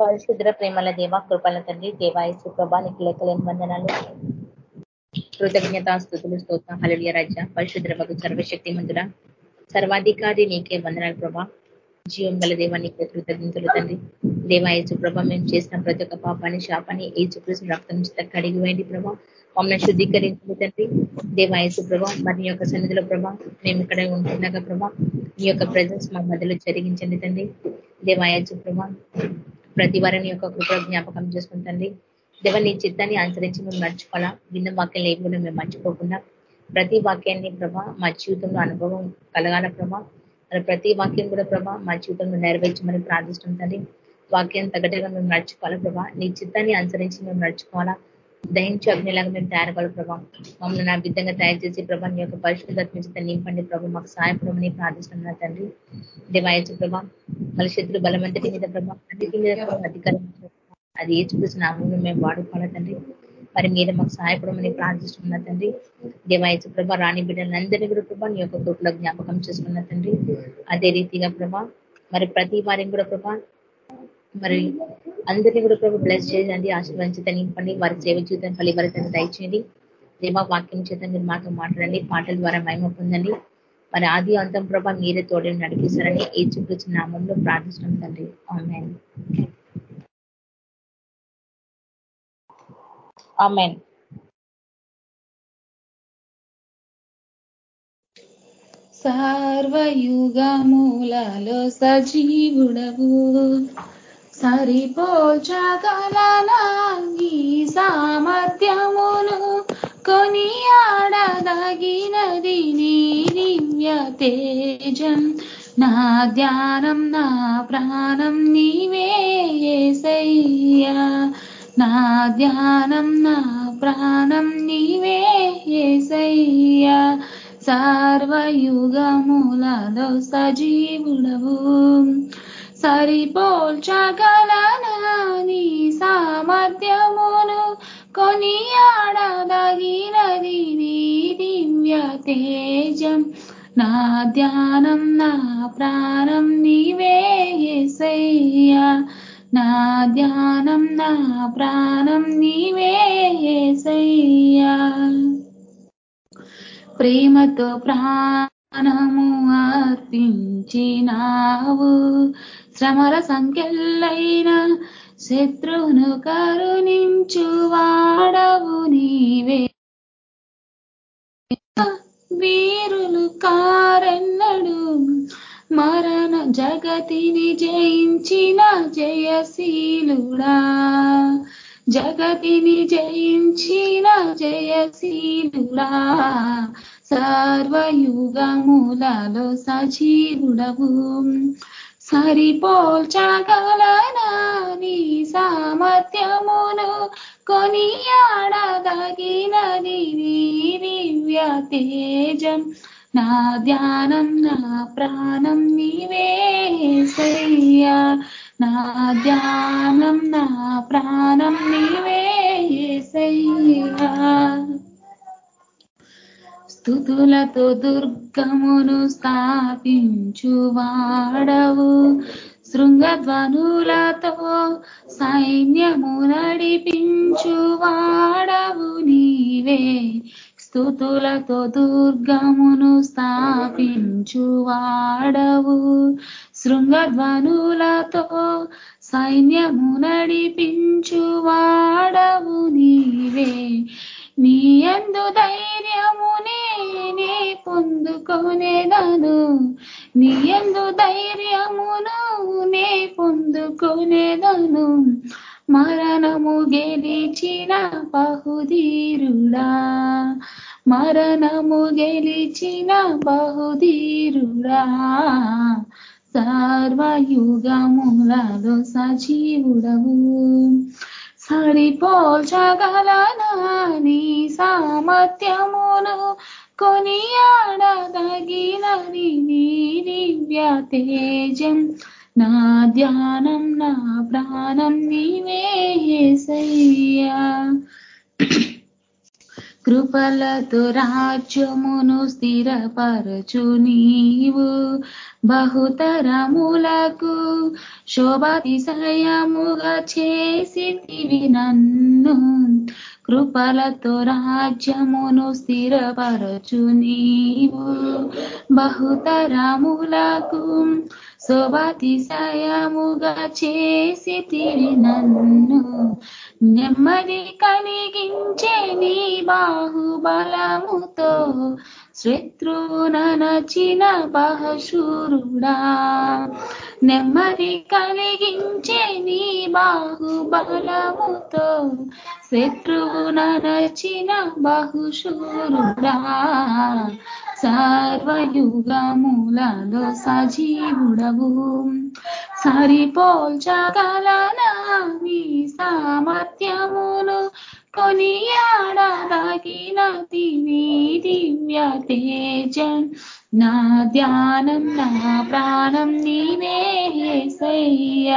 పరిశుద్ర ప్రేమల దేవ కృపల తండ్రి దేవాయసు ప్రభా నీకు లెక్కలేని వందనాలు. కృతజ్ఞత స్థుతులు స్తోత్ర. హళలియ రాజ్య పరిశుద్ర భగు సర్వశక్తి మందుల సర్వాధికారి నీకే వందనాలు ప్రభా. జీవం గల దేవా నీకే కృతజ్ఞతలు తండ్రి. దేవాయసు ప్రభ మేము చేసిన ప్రతి ఒక్క పాపాన్ని శాపాన్ని ఏ రక్తం చేత కడిగి వేయండి ప్రభా. మమ్మల్ని శుద్ధీకరించండి తండ్రి. దేవాయసు ప్రభా మరి యొక్క సన్నిధిలో ప్రభా మేము ఇక్కడ ఉంటున్నాక ప్రభా నీ యొక్క ప్రజెన్స్ మా మధ్యలో జరిగించండి తండ్రి. దేవాయసు ప్రభా ప్రతి వారిని యొక్క కృప జ్ఞాపకం చేసుకుంటండి దేవ నీ చిత్తాన్ని అనుసరించి మేము నడుచుకోవాలా విన్న వాక్యం లేకుండా మేము మర్చిపోకుండా ప్రతి వాక్యాన్ని ప్రభా మా జీవితంలో అనుభవం కలగాల ప్రభా. ప్రతి వాక్యం కూడా ప్రభా మా జీవితంలో నెరవేర్చమని ప్రార్థిస్తుంటండి వాక్యం తగ్గట్టుగా మేము నడుచుకోవాలా ప్రభా? నీ చిత్తాన్ని అనుసరించి మేము నడుచుకోవాలా? దహించి అగ్నిలాగా మేము తయారు కావాలి ప్రభా. మమ్మల్ని నా విధంగా తయారు చేసి ప్రభా నీ యొక్క పరిశుద్ధత నింపండి ప్రభా. మాకు సాయపడమని ప్రార్థిస్తున్నా తండ్రి. దేవాయచు ప్రభా మళ్ళీ శత్రు బలమంతటి మీద ప్రభా అన్నిటి మీద అధికారం అది ఏ చూసిన నామూలు మేము వాడుకోవాలి తండ్రి? మరి మీరు మాకు సహాయపడమని ప్రార్థిస్తున్నా తండ్రి. దేవాయచు ప్రభా రాణి బిడ్డలందరినీ కూడా ప్రభా నీ యొక్క కృపలో జ్ఞాపకం చేసుకున్న తండ్రి. అదే రీతిగా ప్రభా మరి ప్రతి వారిని కూడా ప్రభా మరి అందరినీ కూడా ప్రభు బ్లెస్ చేయండి ఆశీర్వదించి తనింపండి వారి సేవ జీవితం ఫలివరితను దయచేయండి. దేవా వాక్యం చేత మీరు మాతో మాట్లాడండి పాటల ద్వారా మహిమ పొందండి. మరి ఆది అంతం ప్రభ మీరే తోడని నడిపిస్తారని ఏ చూపించిన నామంలో ప్రార్థిస్తున్నాం తండ్రి. Amen amen సర్వయుగములలో సజీవుడవు. సరిపోచగలనాంగి సామర్థ్యమును కొనియాడదగినది నీ దివ్య తేజం. నా ధ్యానం నా ప్రాణం నీవేసయ్యా నా ధ్యానం నా ప్రాణం నీవేసయ్యా సర్వయుగములలో సజీవుడవు. సరిపోల్చగలనాని సామర్థ్యమును కొనియాడదగినది నీ దివ్య తేజం. నా ధ్యానం నా ప్రాణం నీవేసయ్యా నా ధ్యానం నా ప్రాణం నీవేసయ్యా ప్రేమతో ప్రాణము అర్పించినావు. శ్రమల సంఖ్యలైన శత్రువును కరుణించు వాడవు నీవే. వీరులు కారెన్నడు మరణ జగతిని జయించిన జయశీలుడా. జగతిని జయించిన జయశీలుడా. సర్వయుగములలో సజీవుడవు. సరిపోల్చగలనా నీ సామర్థ్యమును కొనియాడదగినది నీ దివ్య తేజం. నా ధ్యానం నా ప్రాణం నీవేసయ్యా నా ధ్యానం నా ప్రాణం నీవేసయ్యా స్థుతులతో దుర్గమును స్థాపించువాడవు. శృంగధ్వనులతో సైన్యము నడిపించువాడవు నీవే. స్థుతులతో దుర్గమును స్థాపించువాడవు. శృంగధ్వనులతో సైన్యము నడిపించువాడవు నీవే. నీ ఎందు ధైర్యముని నే పొందుకొనేదను నీ ఎందు ధైర్యమును నే పొందుకొనేదను మరణము గెలిచిన బహుధీరుడా. మరణము గెలిచిన బహుధీరుడా. సర్వయుగములలో సజీవుడవు. సరిపోల్చగలనాని సామర్థ్యమును? కొనియాడదగినది నీ దివ్య తేజం. నా ధ్యానం నా ప్రాణం నీవేసయ్యా కృపలతో రాజ్యమును స్థిరపరచు నీవు. బహుతరములకు శోభాతిశయముగా చేసి నన్ను. కృపలతో రాజ్యమును స్థిరపరచు నీవు. బహుతరములకు శోభాతిశయముగా చేసితివి నన్ను. నెమ్మది కలిగించే నీ బాహుబలముతో శత్రువునచిన బహశూరుడా. నెమ్మది కలిగించే నీ బాహుబలముతో శత్రువునచిన బహుశూరుడా. సర్వయుగములలో సజీవుడవు. సరిపోల్చగలనా నీ సామర్థ్యమును? కొనియాడదగిన దివి దివ్య తేజం నా ధ్యానం నా ప్రాణం నీవే సయ్య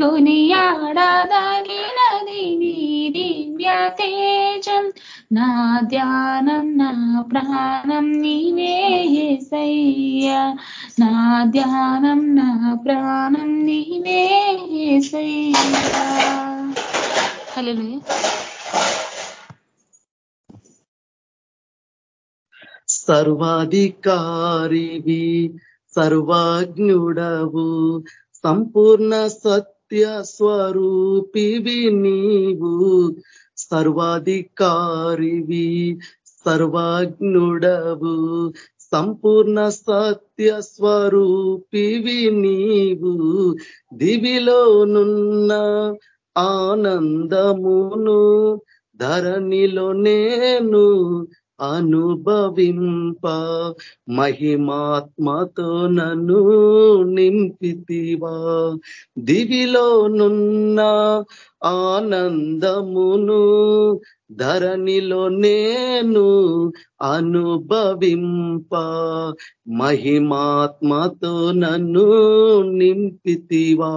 కొనియాడదగిన దివి దివ్య తేజం నా ధ్యానం నా ప్రాణం నీవే సయ్య నా ధ్యానం నా ప్రాణం నీవే సయ్య హల్లెలూయా. సర్వాధికారివి సర్వాజ్ఞుడవు సంపూర్ణ సత్య స్వరూపివి నీవు. సర్వాధికారివి సర్వాజ్ఞుడవు సంపూర్ణ సత్య స్వరూపివి నీవు దివిలోనున్న ఆనందమును ధరణిలో నేను అనుభవింప మహిమాత్మతో నన్ను నింపితివా. దివిలోనున్న ఆనందమును ధరణిలో నేను అనుభవింప మహిమాత్మతో నన్ను నింపితివా.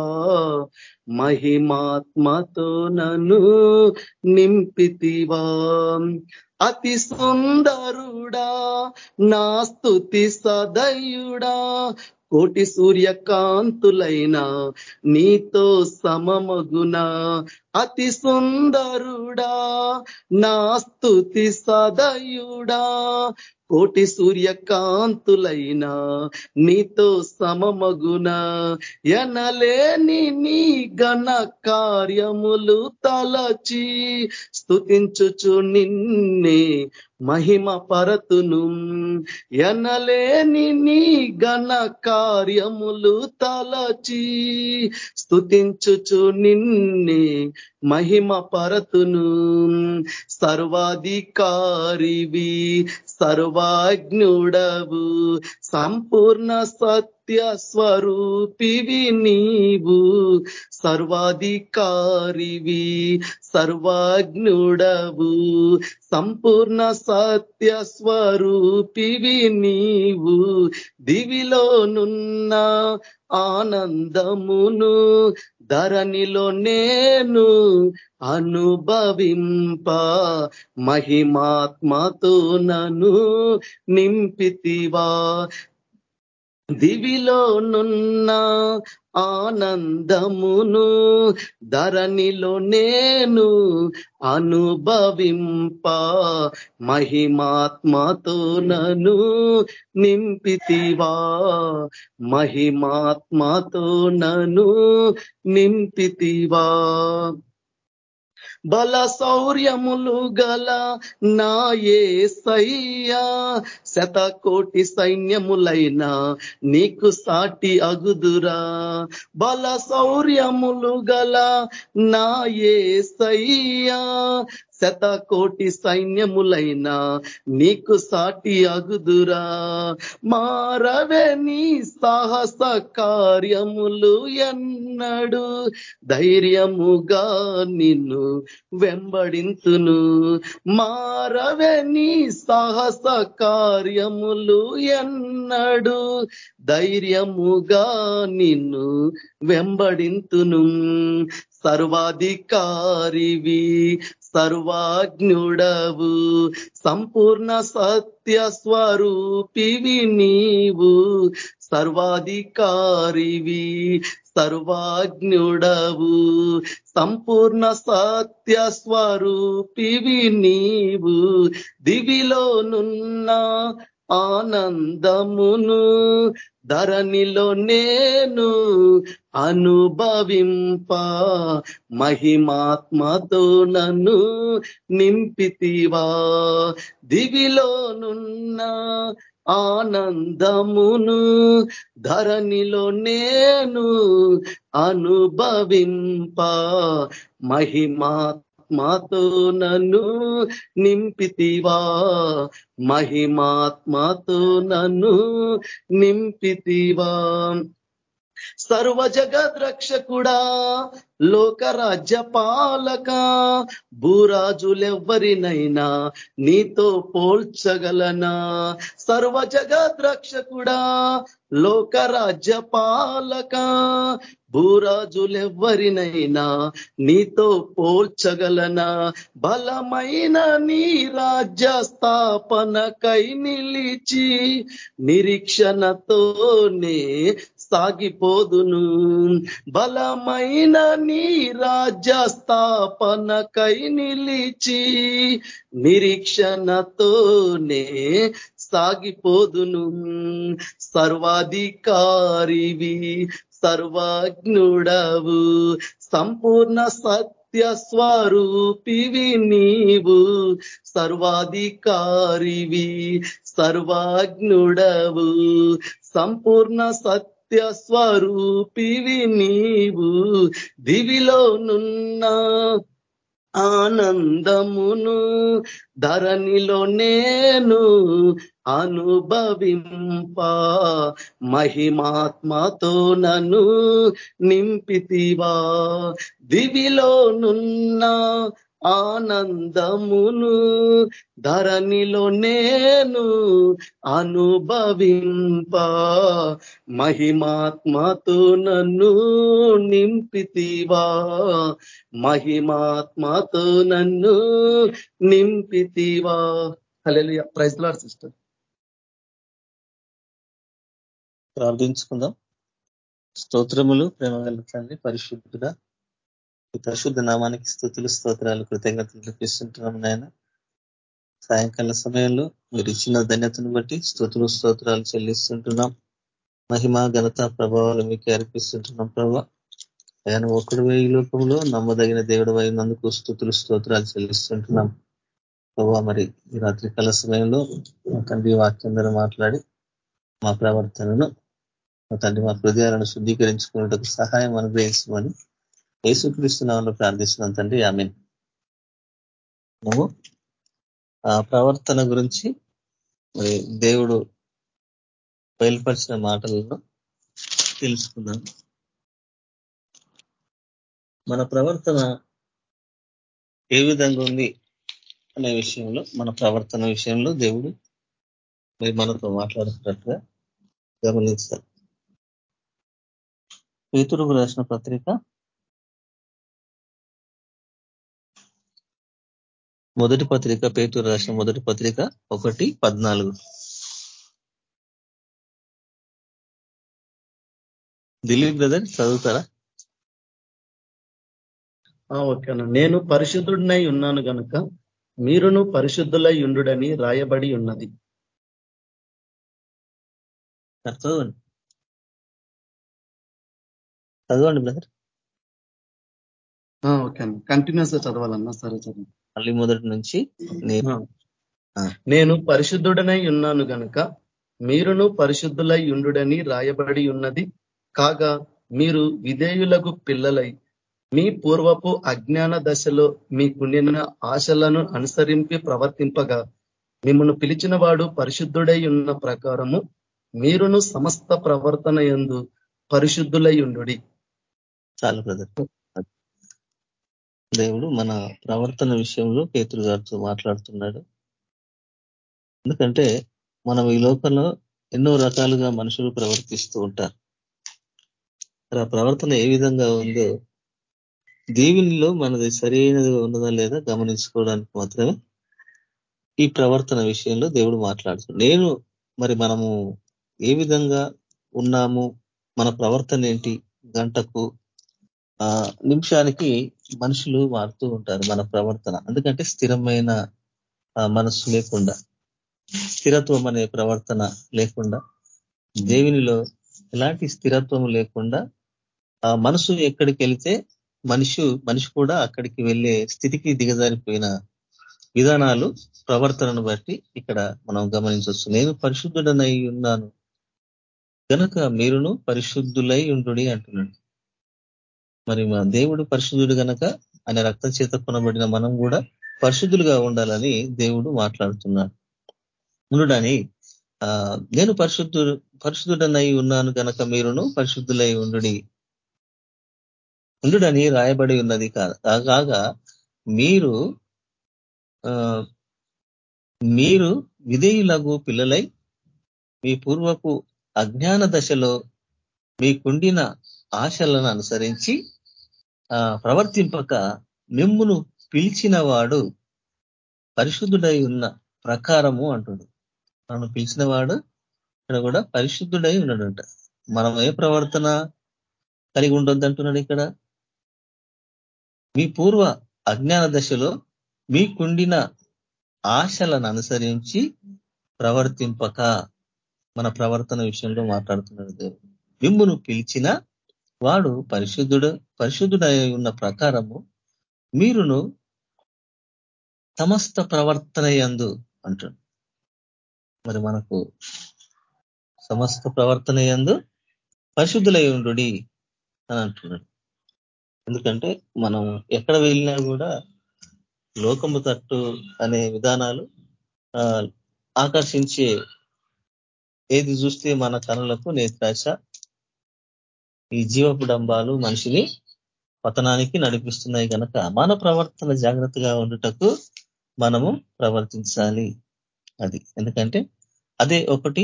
మహిమాత్మతో నన్ను నింపితివా. అతి సుందరుడా నా స్థుతి సదయుడా కోటి సూర్యకాంతులైన నీతో సమమగున. అతి సుందరుడా నా స్థుతి సదయుడా. కోటి సూర్యకాంతులైన నీతో సమమగున ఎనలేని నీ ఘన కార్యములు తలచి స్థుతించుచు నిన్నే మహిమ పరతును. ఎనలేని నీ ఘన కార్యములు తలచి స్థుతించుచు నిన్నే మహిమ పరతును. సర్వాధికారివి సర్వాజ్ఞుడవు. సంపూర్ణ సత్య స్వరూపివి నీవు. సర్వాధికారివి సర్వాజ్ఞుడవు. సంపూర్ణ సత్య స్వరూపివి నీవు దివిలోనున్న ఆనందమును ధరణిలో నేను అనుభవింప మహిమాత్మతో నను నింపితివా. దివిలోనున్న ఆనందమును ధరణిలో నేను అనుభవింప మహిమాత్మతో నను నింపితివా. మహిమాత్మతో నను నింపితివా. బల శౌర్యములు గల నాయే సయ్యా శతకోటి సైన్యములైన నీకు సాటి అగుదురా. బల శౌర్యములు గల నాయే సయ్యా శతకోటి సైన్యములైన నీకు సాటి అగుదురా. మారవే నీ సాహస కార్యములు ఎన్నడు. ధైర్యముగా నిన్ను వెంబడింతును. మారవే నీ సాహస కార్యములు ఎన్నడు. ధైర్యముగా నిన్ను వెంబడింతును. సర్వాధికారివి సర్వాజ్ఞుడవు. సంపూర్ణ సత్య స్వరూపివి నీవు సర్వాధికారివి సర్వాజ్ఞుడవు. సంపూర్ణ సత్య స్వరూపివి నీవు దివిలోనున్న ఆనందమును ధరణిలో నేను అనుభవింప మహిమాత్మతో నన్ను నింపితివా. దివిలోనున్న ఆనందమును ధరణిలో నేను అనుభవింప మహిమాత్మతో నన్ను నింపితివా? మహిమాత్మతో నన్ను నింపితివా? సర్వ జగద్రక్షకుడా లోకరాజ్య పాలక భూరాజులెవ్వరినైనా నీతో పోల్చగలనా? సర్వ జగద్రక్షకుడా లోకరాజ్య పాలక భూరాజులెవ్వరినైనా నీతో పోల్చగలనా? బలమైన నీ రాజ్య స్థాపనకై నిలిచి నిరీక్షణతోనే సాగిపోదును. బలమైన నీ రాజ్య స్థాపనకై నిలిచి నిరీక్షణతోనే సాగిపోదును. సర్వాధికారివి సర్వజ్ఞుడవు సంపూర్ణ సత్య స్వరూపివి నీవు. సర్వాధికారివి సర్వజ్ఞుడవు సంపూర్ణ సత్య స్వరూపివి నీవు దివిలోనున్న ఆనందమును ధరణిలో నేను అనుభవింప. మహిమాత్మతో నన్ను నింపితివా. దివిలోనున్న ఆనందమును ధరణిలో నేను అనుభవింప. మహిమాత్మతో నన్ను నింపితివా. మహిమాత్మతో నన్ను నింపితివా. హలో ప్రైజ్ లాడ్ సిస్టర్ ప్రార్థించుకుందాం. స్తోత్రములు ప్రేమ తండ్రి పరిశుద్ధుడా పరిశుద్ధ నామానికి స్థుతులు స్తోత్రాలు కృతజ్ఞతలు చూపిస్తుంటున్నాం నాయన. సాయంకాల సమయంలో మీరు ఇచ్చిన ధన్యతను బట్టి స్థుతులు స్తోత్రాలు చెల్లిస్తుంటున్నాం. మహిమ ఘనత ప్రభావాలు మీకు అర్పిస్తుంటున్నాం ప్రభా. ఆయన ఒకడు ఈ లోకంలో నమ్మదగిన దేవుడు అయినందుకు స్థుతులు స్తోత్రాలు చెల్లిస్తుంటున్నాం. ప్రభా మరి ఈ రాత్రి కాల సమయంలో మా తండ్రి వాక్యందరూ మాట్లాడి మా ప్రవర్తనను మా తండ్రి మా హృదయాలను శుద్ధీకరించుకున్నట్టుకు సహాయం అనుగ్రహించమని యేసుక్రీస్తున్నామని ప్రార్థిస్తున్నాం తండ్రి. ఆమె నువ్వు? ఆ ప్రవర్తన గురించి మరి దేవుడు బయలుపరిచిన మాటలను తెలుసుకుందాం. మన ప్రవర్తన ఏ విధంగా ఉంది అనే విషయంలో మన ప్రవర్తన విషయంలో దేవుడు మరి మనతో మాట్లాడుతున్నట్టుగా గమనించాలి పేతురుకు రాసిన పత్రిక మొదటి పత్రిక పేతురు రాసిన మొదటి పత్రిక ఒకటి పద్నాలుగు. దిలీప్ బ్రదర్ చదువుతారా? ఓకేనా నేను పరిశుద్ధుడినై ఉన్నాను గనుక మీరును పరిశుద్ధులై ఉండుడని రాయబడి ఉన్నది. చదవండి. చదవండి బ్రదర్. ఓకే అండి కంటిన్యూస్గా చదవాలన్నా సరే చదవండి. మళ్ళీ మొదటి నుంచి నేను. పరిశుద్ధుడనై ఉన్నాను గనుక మీరును పరిశుద్ధులై ఉండుడని రాయబడి ఉన్నది. కాగా మీరు విధేయులకు పిల్లలై మీ పూర్వపు అజ్ఞాన దశలో మీకుండిన ఆశలను అనుసరింపి ప్రవర్తింపగా మిమ్మల్ని పిలిచిన వాడు పరిశుద్ధుడై ఉన్న ప్రకారము మీరును సమస్త ప్రవర్తన ఎందు పరిశుద్ధులై ఉండు చాలు బ్రదర్. దేవుడు మన ప్రవర్తన విషయంలో పేతురు గారితో మాట్లాడుతున్నాడు. ఎందుకంటే మనం ఈ లోకంలో ఎన్నో రకాలుగా మనుషులు ప్రవర్తిస్తూ ఉంటారు. ఆ ప్రవర్తన ఏ విధంగా ఉందో దేవునిలో మనది సరైనది ఉన్నదా లేదా గమనించుకోవడానికి మాత్రమే ఈ ప్రవర్తన విషయంలో దేవుడు మాట్లాడుతున్నాడు నేను మరి మనము ఏ విధంగా ఉన్నాము? మన ప్రవర్తన ఏంటి? గంటకు ఆ నిమిషానికి మనుషులు మారుతూ ఉంటారు మన ప్రవర్తన. ఎందుకంటే స్థిరమైన మనసు లేకుండా స్థిరత్వం అనే ప్రవర్తన లేకుండా దేవునిలో ఎలాంటి స్థిరత్వం లేకుండా ఆ మనసు ఎక్కడికి వెళితే మనిషి మనిషి కూడా అక్కడికి వెళ్ళే స్థితికి దిగజారిపోయిన విధానాలు ప్రవర్తనను బట్టి ఇక్కడ మనం గమనించవచ్చు. నేను పరిశుద్ధుడనై ఉన్నాను. కనుక మీరును పరిశుద్ధులై ఉండు అంటున్నాడు. మరి దేవుడు పరిశుద్ధుడు గనక ఆయన రక్తం చేత కొనబడిన మనం కూడా పరిశుద్ధులుగా ఉండాలని దేవుడు మాట్లాడుతున్నాడు. ఉండుడని నేను పరిశుద్ధుడు పరిశుద్ధుడనై ఉన్నాను కనుక మీరును పరిశుద్ధులై ఉండు ఉండుడని రాయబడి ఉన్నది కాగా మీరు మీరు విధేయులగు పిల్లలై మీ పూర్వపు అజ్ఞాన దశలో మీకుండిన ఆశలను అనుసరించి ప్రవర్తింపక మిమ్మును పిలిచిన వాడు పరిశుద్ధుడై ఉన్న ప్రకారము అంటుడు. మనం పిలిచిన వాడు ఇక్కడ కూడా పరిశుద్ధుడై ఉన్నాడంట. మనం ఏ ప్రవర్తన కలిగి ఉండొద్దు అంటున్నాడు ఇక్కడ. మీ పూర్వ అజ్ఞాన దశలో మీకుండిన ఆశలను అనుసరించి ప్రవర్తింపక మన ప్రవర్తన విషయంలో మాట్లాడుతున్నాడు దేవుడు. మిమ్మును పిలిచిన వాడు పరిశుద్ధుడు పరిశుద్ధుడై ఉన్న ప్రకారము మీరును సమస్త ప్రవర్తన ఎందు అంటాడు మరి మనకు సమస్త ప్రవర్తన ఎందు పరిశుద్ధులై ఉండు అని అంటున్నాడు. ఎందుకంటే మనం ఎక్కడ వెళ్ళినా కూడా లోకము తట్టు అనే విధానాలు ఆకర్షించే ఏది చూస్తే మన కనులకు నేత్రాశ ఈ జీవపు డంబాలు మనిషిని పతనానికి నడిపిస్తున్నాయి కనుక మన ప్రవర్తన జాగ్రత్తగా ఉండుటకు మనము ప్రవర్తించాలి. అది ఎందుకంటే అదే ఒకటి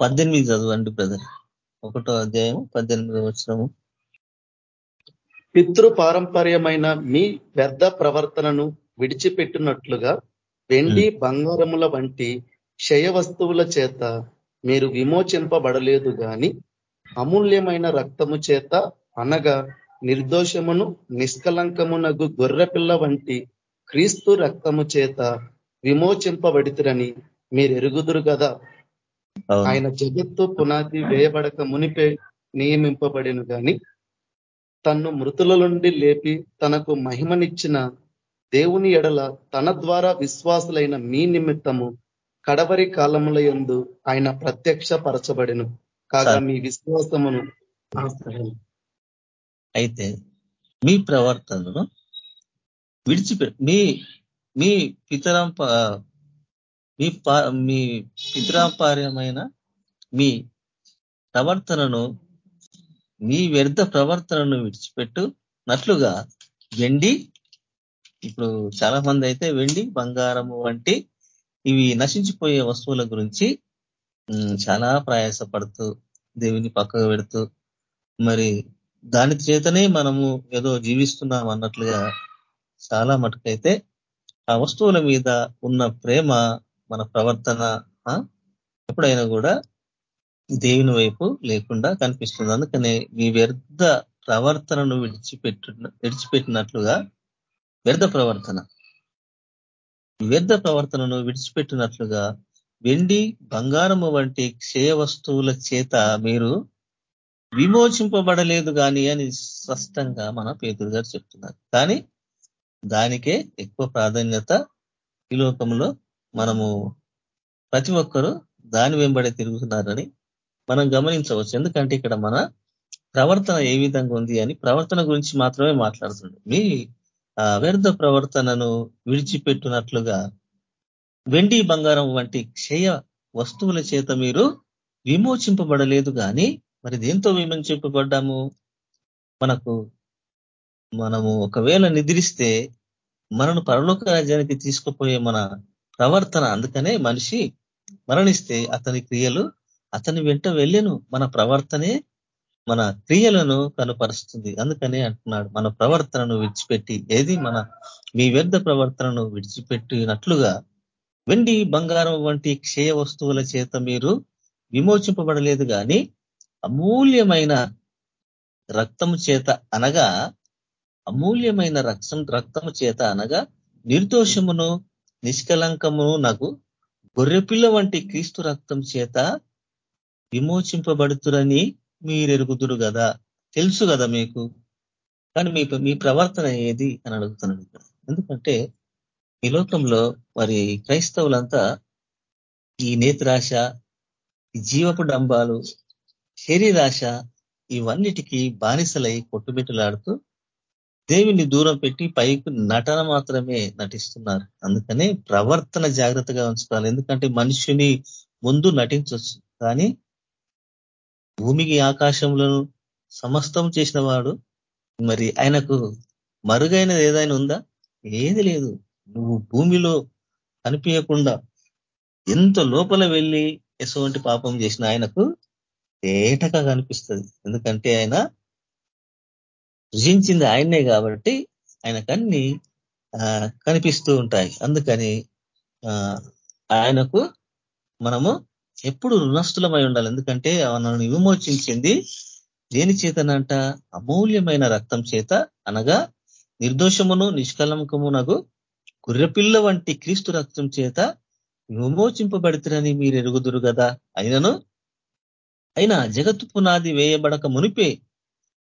పద్దెనిమిది చదవండి బ్రదర్. ఒకటో అధ్యాయం పద్దెనిమిది వచ్చినము పితృ పారంపర్యమైన మీ వ్యర్థ ప్రవర్తనను విడిచిపెట్టినట్లుగా వెండి బంగారముల వంటి క్షయ వస్తువుల చేత మీరు విమోచింపబడలేదు గాని అమూల్యమైన రక్తము చేత అనగా నిర్దోషమును నిష్కలంకమునగు గొర్రెపిల్ల వంటి క్రీస్తు రక్తము చేత విమోచింపబడితురని మీరు ఎరుగుదురు కదా ఆయన జగత్తు పునాది వేయబడక మునిపే నియమింపబడిను గాని తన్ను మృతుల నుండి లేపి తనకు మహిమనిచ్చిన దేవుని ఎడల తన ద్వారా విశ్వాసులైన మీ నిమిత్తము కడవరి కాలముల ఎందు ఆయన ప్రత్యక్ష పరచబడిను కాగా మీ విశ్వాసమును అయితే మీ ప్రవర్తనను విడిచిపె మీ మీ పితరంప మీ మీ పితరాంపార్యమైన మీ ప్రవర్తనను మీ వ్యర్థ ప్రవర్తనను విడిచిపెట్టు నట్లుగా వెండి ఇప్పుడు చాలా మంది అయితే వెండి బంగారము వంటి ఇవి నశించిపోయే వస్తువుల గురించి చాలా ప్రయాసపడుతూ దేవుని పక్కకు పెడుతూ మరి దాని చేతనే మనము ఏదో జీవిస్తున్నాం అన్నట్లుగా చాలా మటుకైతే ఆ వస్తువుల మీద ఉన్న ప్రేమ మన ప్రవర్తన ఎప్పుడైనా కూడా దేవుని వైపు లేకుండా కనిపిస్తుంది. అందుకనే మీ వ్యర్థ ప్రవర్తనను విడిచిపెట్టు విడిచిపెట్టినట్లుగా వ్యర్థ ప్రవర్తన. వ్యర్థ ప్రవర్తనను విడిచిపెట్టినట్లుగా వెండి బంగారము వంటి క్షయ వస్తువుల చేత మీరు విమోచింపబడలేదు కానీ అని స్పష్టంగా మన పేతురు గారు చెప్తున్నారు. కానీ దానికే ఎక్కువ ప్రాధాన్యత ఈ లోకంలో మనము ప్రతి ఒక్కరూ దాని వెంబడే తిరుగుతున్నారని మనం గమనించవచ్చు. ఎందుకంటే ఇక్కడ మన ప్రవర్తన ఏ విధంగా ఉంది అని ప్రవర్తన గురించి మాత్రమే మాట్లాడుతుంది. మీ వ్యర్థ ప్రవర్తనను విడిచిపెట్టినట్లుగా వెండి బంగారం వంటి క్షయ వస్తువుల చేత మీరు విమోచింపబడలేదు కానీ మరి దేంతో విమోచింపబడ్డాము? మనకు మనము ఒకవేళ నిద్రిస్తే మనను పరలోక రాజ్యానికి తీసుకుపోయే మన ప్రవర్తన అందుకనే మనిషి మరణిస్తే అతని క్రియలు అతని వెంట వెళ్ళెను. మన ప్రవర్తనే మన క్రియలను కనుపరుస్తుంది. అందుకని అంటున్నాడు మన ప్రవర్తనను విడిచిపెట్టి ఏది మన మీ వ్యర్థ ప్రవర్తనను విడిచిపెట్టినట్లుగా వెండి బంగారం వంటి క్షయ వస్తువుల చేత మీరు విమోచింపబడలేదు కానీ అమూల్యమైన రక్తము చేత అనగా అమూల్యమైన రక్తం రక్తము చేత అనగా నిర్దోషమును నిష్కలంకమును నాకు గొర్రెపిల్ల వంటి క్రీస్తు రక్తం చేత విమోచింపబడుతురని మీరెరుగుదురు కదా తెలుసు కదా మీకు. కానీ మీ మీ ప్రవర్తన ఏది అని అడుగుతున్నాడు ఎందుకంటే ఈ లోకంలో మరి క్రైస్తవులంతా ఈ నేత్రాశ జీవపు డంబాలు శరీరాశ ఇవన్నిటికీ బానిసలై కొట్టుబెట్టులాడుతూ దేవుని దూరం పెట్టి పైకి నటన మాత్రమే నటిస్తున్నారు. అందుకనే ప్రవర్తన జాగ్రత్తగా ఉంచుకోవాలి. ఎందుకంటే మనుషుని ముందు నటించవచ్చు కానీ భూమికి ఆకాశంలో సమస్తం చేసిన వాడు మరి ఆయనకు మరుగైనది ఏదైనా ఉందా? ఏది లేదు. నువ్వు భూమిలో కనిపించకుండా ఎంత లోపల వెళ్ళి ఎటువంటి పాపం చేసిన ఆయనకు తేటగా కనిపిస్తుంది. ఎందుకంటే ఆయన సృజించింది ఆయనే కాబట్టి ఆయనకన్నీ కనిపిస్తూ ఉంటాయి. అందుకని ఆయనకు మనము ఎప్పుడు రుణస్థులమై ఉండాలి. ఎందుకంటే మనల్ని విమోచించింది దేని చేతనంట? అమూల్యమైన రక్తం చేత అనగా నిర్దోషమును నిష్కలంకమునకు గొర్రెపిల్ల వంటి క్రీస్తు రక్తం చేత విమోచింపబడుతురని మీరు ఎరుగుదురు కదా అయినను? అయినా జగత్తు పునాది వేయబడక మునిపే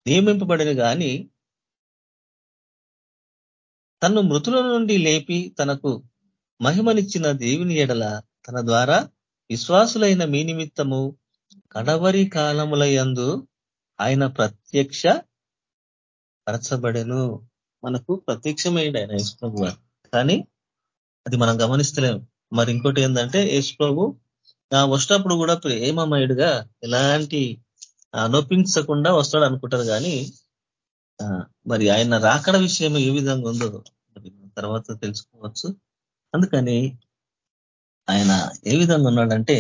నియమింపబడిన గాని తను మృతుల నుండి లేపి తనకు మహిమనిచ్చిన దేవుని ఎడల తన ద్వారా విశ్వాసులైన మీ నిమిత్తము కడవరి కాలముల యందు ఆయన ప్రత్యక్ష పరచబడెను. మనకు ప్రత్యక్షమైంది ఆయన యేసుప్రభు కానీ అది మనం గమనిస్తలేము. మరి ఇంకోటి ఏంటంటే యేసుప్రభు వచ్చినప్పుడు కూడా ప్రేమమయుడుగా ఎలాంటి నొప్పించకుండా వస్తాడు అనుకుంటారు కానీ మరి ఆయన రాకడ విషయం ఏ విధంగా ఉందో మరి తర్వాత తెలుసుకోవచ్చు. అందుకని ఆయన ఏ విధంగా ఉన్నాడంటే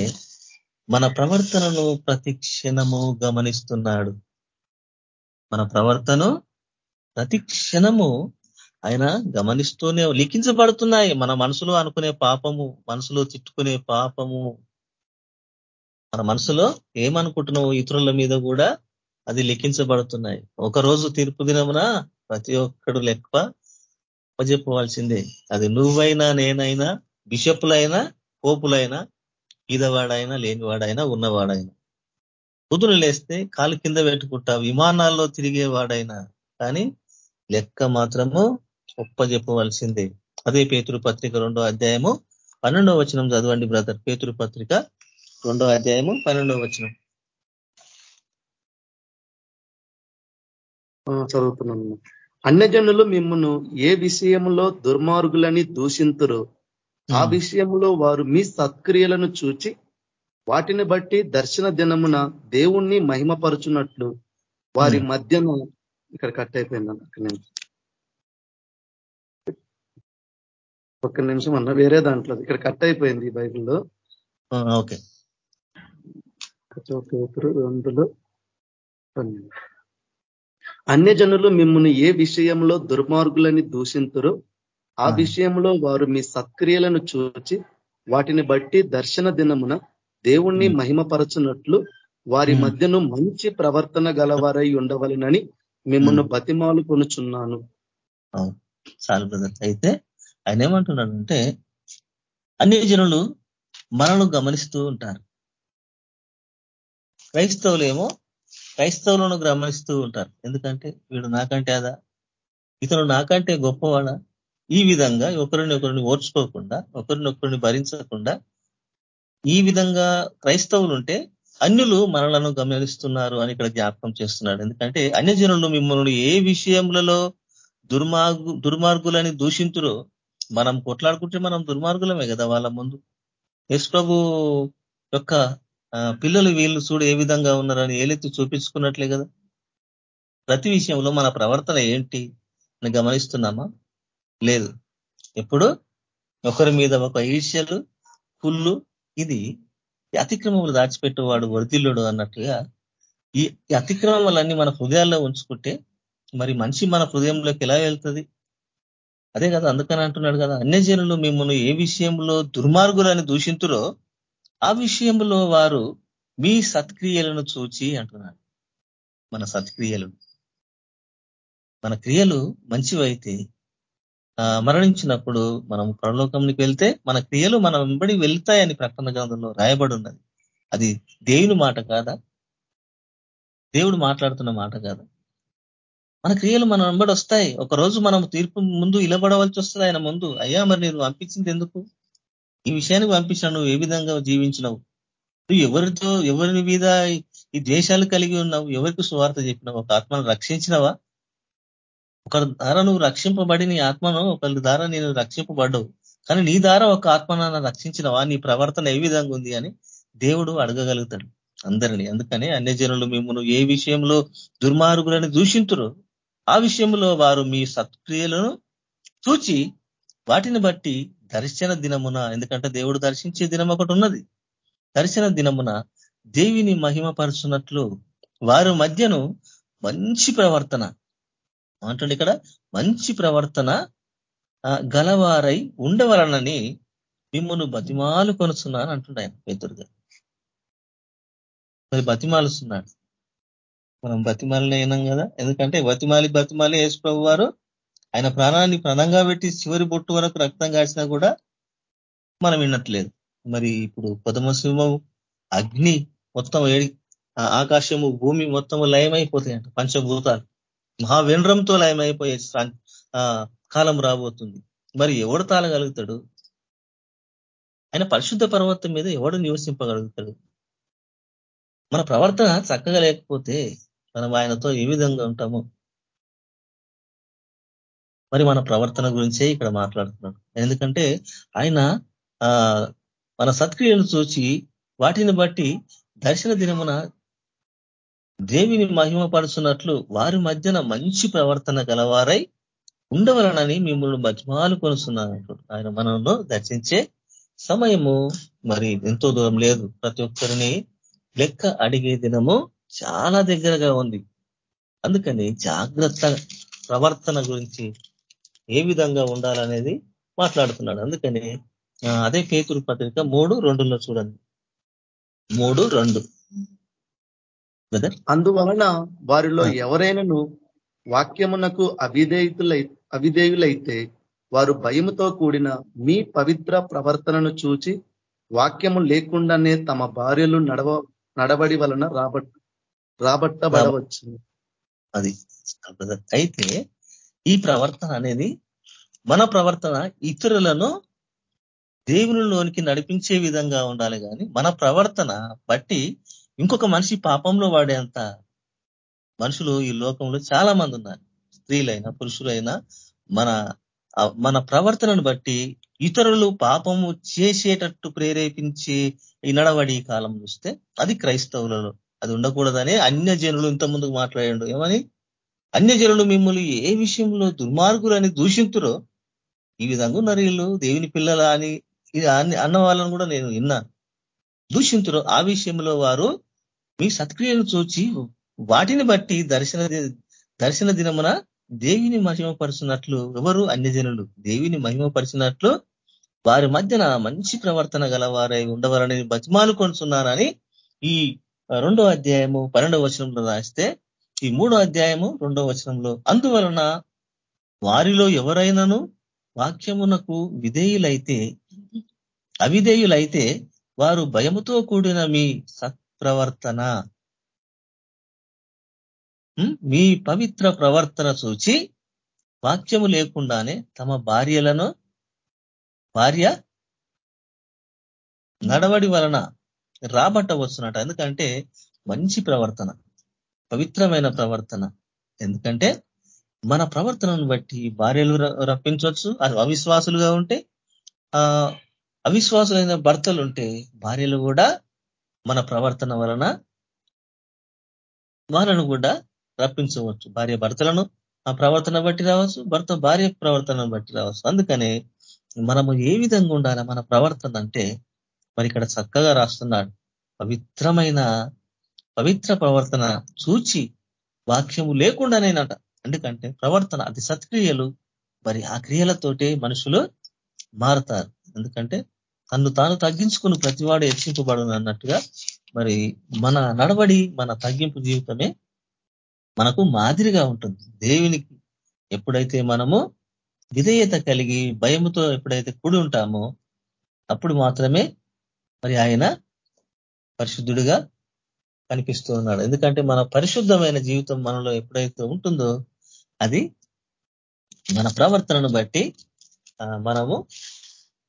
మన ప్రవర్తనను ప్రతి క్షణము గమనిస్తున్నాడు. మన ప్రవర్తన ప్రతి క్షణము ఆయన గమనిస్తూనే లిఖించబడుతున్నాయి. మన మనసులో అనుకునే పాపము మనసులో తిట్టుకునే పాపము. మన మనసులో ఏమనుకుంటున్నావు ఇతరుల మీద కూడా అది లిఖించబడుతున్నాయి. ఒకరోజు తీర్పు దినమున ప్రతి ఒక్కడు లెక్క చెప్పవలసిందే. అది నువ్వైనా నేనైనా బిషపులైనా పోపులైనా ఈదవాడైనా లేనివాడైనా ఉన్నవాడైనా. కుదురు లేస్తే కాలు కింద పెట్టుకుంటా విమానాల్లో తిరిగేవాడైనా. కానీ లెక్క మాత్రము ఒప్ప చెప్పవలసిందే అదే పేతురు పత్రిక రెండో అధ్యాయము పన్నెండో వచనం చదవండి బ్రదర్. పేతురు పత్రిక రెండో అధ్యాయము పన్నెండో వచనం. చదువుతున్నాను అన్యజనులు మిమ్మల్ని ఏ విషయంలో దుర్మార్గులని దూషింతురో ఆ విషయంలో వారు మీ సత్క్రియలను చూచి వాటిని బట్టి దర్శన దినమున దేవుణ్ణి మహిమపరుచున్నట్లు వారి మధ్యను ఇక్కడ కట్ అయిపోయింది అక్క నిమిషం ఒక్క నిమిషం అన్న వేరే దాంట్లో ఇక్కడ కట్ అయిపోయింది బైబిల్లో. ఓకే. రెండులో అన్యజనులు మిమ్మల్ని ఏ విషయంలో దుర్మార్గులని దూషింతురో ఆ విషయంలో వారు మీ సత్క్రియలను చూచి వాటిని బట్టి దర్శన దినమున దేవుణ్ణి మహిమపరచున్నట్లు వారి మధ్యను మంచి ప్రవర్తన గలవారై ఉండవలనని మిమ్మల్ని బతిమాలు కొనుచున్నాను. చాలు బ్రదర్. అయితే ఆయన ఏమంటున్నాడంటే అన్ని జనులు మనను గమనిస్తూ ఉంటారు. క్రైస్తవులేమో క్రైస్తవులను గమనిస్తూ ఉంటారు. ఎందుకంటే వీడు నాకంటే అదా? ఇతను నాకంటే గొప్పవాడా? ఈ విధంగా ఒకరిని ఒకరిని ఓర్చుకోకుండా ఒకరిని ఒకరిని భరించకుండా ఈ విధంగా క్రైస్తవులు ఉంటే అన్యులు మనలను గమనిస్తున్నారు అని ఇక్కడ జ్ఞాపకం చేస్తున్నాడు. ఎందుకంటే అన్యజనులు మిమ్మల్ని ఏ విషయములలో దుర్మార్గు దుర్మార్గులని దూషింతురో మనం కొట్లాడుకుంటే మనం దుర్మార్గులమే కదా వాళ్ళ ముందు. యశ్ ప్రభు యొక్క పిల్లలు వీళ్ళు చూడు ఏ విధంగా ఉన్నారని ఏలెత్తి చూపించుకున్నట్లే కదా. ప్రతి విషయంలో మన ప్రవర్తన ఏంటి అని గమనిస్తున్నామా? లేదు. ఎప్పుడు? ఒకరి మీద ఒక ఈర్ష్యలు కుళ్ళు ఇది అతిక్రమములు దాచిపెట్టేవాడు వర్ధిల్లుడు అన్నట్టుగా ఈ అతిక్రమాలన్నీ మన హృదయాల్లో ఉంచుకుంటే మరి మనిషి మన హృదయంలోకి ఎలా వెళ్తుంది? అదే కదా అందుకని అంటున్నాడు కదా. అన్యజనులు మిమ్మల్ని ఏ విషయంలో దుర్మార్గులని దూషింతురో ఆ విషయంలో వారు మీ సత్క్రియలను చూచి అంటున్నాడు. మన సత్క్రియలు. మన క్రియలు మంచివైతే మరణించినప్పుడు మనం పరలోకంకి వెళ్తే మన క్రియలు మన వెంబడి వెళ్తాయని ప్రకటన గ్రంథంలో రాయబడి ఉన్నది అది దేవుని మాట కాదా? దేవుడు మాట్లాడుతున్న మాట కాదా? మన క్రియలు మన వెంబడి వస్తాయి. ఒక రోజు మనం తీర్పు ముందు ఇలబడవలసి వస్తుంది. ఆయన ముందు అయ్యా మరి నేను పంపించింది ఎందుకు? ఈ విషయానికి పంపించిన నువ్వు ఏ విధంగా జీవించినవు? నువ్వు ఎవరితో ఎవరి మీద ఈ ద్వేషాలు కలిగి ఉన్నావు? ఎవరికి సువార్త చెప్పినావు? ఒక ఆత్మను రక్షించినవా? ఒకరి ద్వారా నువ్వు రక్షింపబడి నీ ఆత్మను ఒకరి ద్వారా నేను రక్షింపబడ్డవు. కానీ నీ ద్వారా ఒక ఆత్మను రక్షించినవా? నీ ప్రవర్తన ఏ విధంగా ఉంది? అని దేవుడు అడగగలుగుతాడు అందరినీ. అందుకని అన్య జనులు మిమ్మల్ని ఏ విషయంలో దుర్మార్గులని దూషింతురు ఆ విషయంలో వారు మీ సత్క్రియలను చూచి వాటిని బట్టి దర్శన దినమున ఎందుకంటే దేవుడు దర్శించే దినం ఒకటి ఉన్నది. దర్శన దినమున దేవిని మహిమపరుచున్నట్లు వారి మధ్యను మంచి ప్రవర్తన అంటుండే ఇక్కడ? మంచి ప్రవర్తన గలవారై ఉండవలనని మిమ్మల్ని బతిమాలు కొనుస్తున్నాను అంటుండే ఆయన పేతురుగా మరి బతిమాలుస్తున్నాడు. మనం బతిమాలని అయినాం కదా. ఎందుకంటే బతిమాలి బతిమాలి యేసు ప్రభు వారు ఆయన ప్రాణాన్ని ప్రాణంగా పెట్టి చివరి బొట్టు వరకు రక్తం కాసినా కూడా మనం విన్నట్లేదు మరి ఇప్పుడు పదమ సింహం అగ్ని మొత్తం ఏడి ఆకాశము భూమి మొత్తం లయమైపోతాయంట పంచభూతాలు. మహావినరంతో లయమైపోయే కాలం రాబోతుంది. మరి ఎవడు తాళగలుగుతాడు? ఆయన పరిశుద్ధ పర్వతం మీద ఎవడు నివసింపగలుగుతాడు? మన ప్రవర్తన చక్కగా లేకపోతే మనం ఆయనతో ఏ విధంగా ఉంటాము. మరి మన ప్రవర్తన గురించే ఇక్కడ మాట్లాడుతున్నాడు ఎందుకంటే ఆయన మన సత్క్రియను చూచి వాటిని బట్టి దర్శన దినమున దేవిని మహిమపరుచున్నట్లు వారి మధ్యన మంచి ప్రవర్తన గలవారై ఉండవలనని మిమ్మల్ని మధ్యమాలు కొనుస్తున్నాను ఆయన మనలో దర్శించే సమయము మరి ఎంతో దూరం లేదు. ప్రతి ఒక్కరిని లెక్క అడిగే దినము చాలా దగ్గరగా ఉంది. అందుకని జాగ్రత్త ప్రవర్తన గురించి ఏ విధంగా ఉండాలనేది మాట్లాడుతున్నాడు. అందుకని అదే పేతురు పత్రిక మూడు రెండులో చూడండి. మూడు రెండు. అందువలన వారిలో ఎవరైనాను వాక్యమునకు అవిధేయులై అవిధేయులైతే వారు భయముతో కూడిన మీ పవిత్ర ప్రవర్తనను చూచి వాక్యము లేకుండానే తమ భార్యలు నడవ నడబడి వలన రాబట్ రాబట్టబడవచ్చు. అది అయితే ఈ ప్రవర్తన అనేది మన ప్రవర్తన ఇతరులను దేవునిలోనికి నడిపించే విధంగా ఉండాలి కానీ మన ప్రవర్తన బట్టి ఇంకొక మనిషి పాపంలో వాడేంత మనుషులు ఈ లోకంలో చాలా మంది ఉన్నారు. స్త్రీలైనా పురుషులైనా మన మన ప్రవర్తనను బట్టి ఇతరులు పాపము చేసేటట్టు ప్రేరేపించి ఈ నడవడి కాలం చూస్తే అది క్రైస్తవులలో అది ఉండకూడదని అన్య జనులు ఇంత ముందుకు మాట్లాడాడు ఏమని? అన్య జనులు మిమ్మల్ని ఏ విషయంలో దుర్మార్గులని దూషింతురో ఈ విధంగా ఉన్నారు వీళ్ళు. దేవుని పిల్లల అని ఇది అన్న వాళ్ళని కూడా నేను విన్నాను దూషింతురో ఆ విషయంలో వారు మీ సత్క్రియను చూచి వాటిని బట్టి దర్శన దర్శన దినమున దేవిని మహిమపరిచినట్లు ఎవరు? అన్యజనులు. దేవిని మహిమపరిచినట్లు వారి మధ్యన మంచి ప్రవర్తన గలవారై ఉండవారని బతిమాలు కొనుచున్నానని ఈ రెండో అధ్యాయము పన్నెండవ వచనంలో రాస్తే ఈ మూడో అధ్యాయము రెండో వచనంలో అందువలన వారిలో ఎవరైనాను వాక్యమునకు విధేయులైతే అవిధేయులైతే వారు భయముతో కూడిన మీ సత్ప్రవర్తన మీ పవిత్ర ప్రవర్తన చూచి వాక్యము లేకుండానే తమ భార్యలను భార్య నడవడి వలన రాబట్టవచ్చునట ఎందుకంటే మంచి ప్రవర్తన పవిత్రమైన ప్రవర్తన. ఎందుకంటే మన ప్రవర్తనను బట్టి భార్యలు రప్పించవచ్చు అది అవిశ్వాసులుగా ఉంటే ఆ అవిశ్వాసులైన భర్తలు ఉంటే భార్యలు కూడా మన ప్రవర్తన వలన వాళ్ళను కూడా రప్పించవచ్చు. భార్య భర్తలను ఆ ప్రవర్తన బట్టి రావచ్చు భర్త భార్య ప్రవర్తన బట్టి రావచ్చు. అందుకనే మనము ఏ విధంగా ఉండాలి మన ప్రవర్తన అంటే మరి ఇక్కడ చక్కగా రాస్తున్నాడు. పవిత్రమైన పవిత్ర ప్రవర్తన చూచి వాక్యము లేకుండానేనట. ఎందుకంటే ప్రవర్తన అది సత్క్రియలు. మరి ఆ క్రియలతోటే మనుషులు మారుతారు. ఎందుకంటే తను తాను తగ్గించుకుని ప్రతివాడు హెచ్చింపబడును అన్నట్టుగా మరి మన నడబడి మన తగ్గింపు జీవితమే మనకు మాదిరిగా ఉంటుంది. దేవునికి ఎప్పుడైతే మనము విధేయత కలిగి భయముతో ఎప్పుడైతే కూడి ఉంటామో అప్పుడు మాత్రమే మరి ఆయన పరిశుద్ధుడిగా కనిపిస్తూ ఉన్నాడు ఎందుకంటే మన పరిశుద్ధమైన జీవితం మనలో ఎప్పుడైతే ఉంటుందో అది మన ప్రవర్తనను బట్టి మనము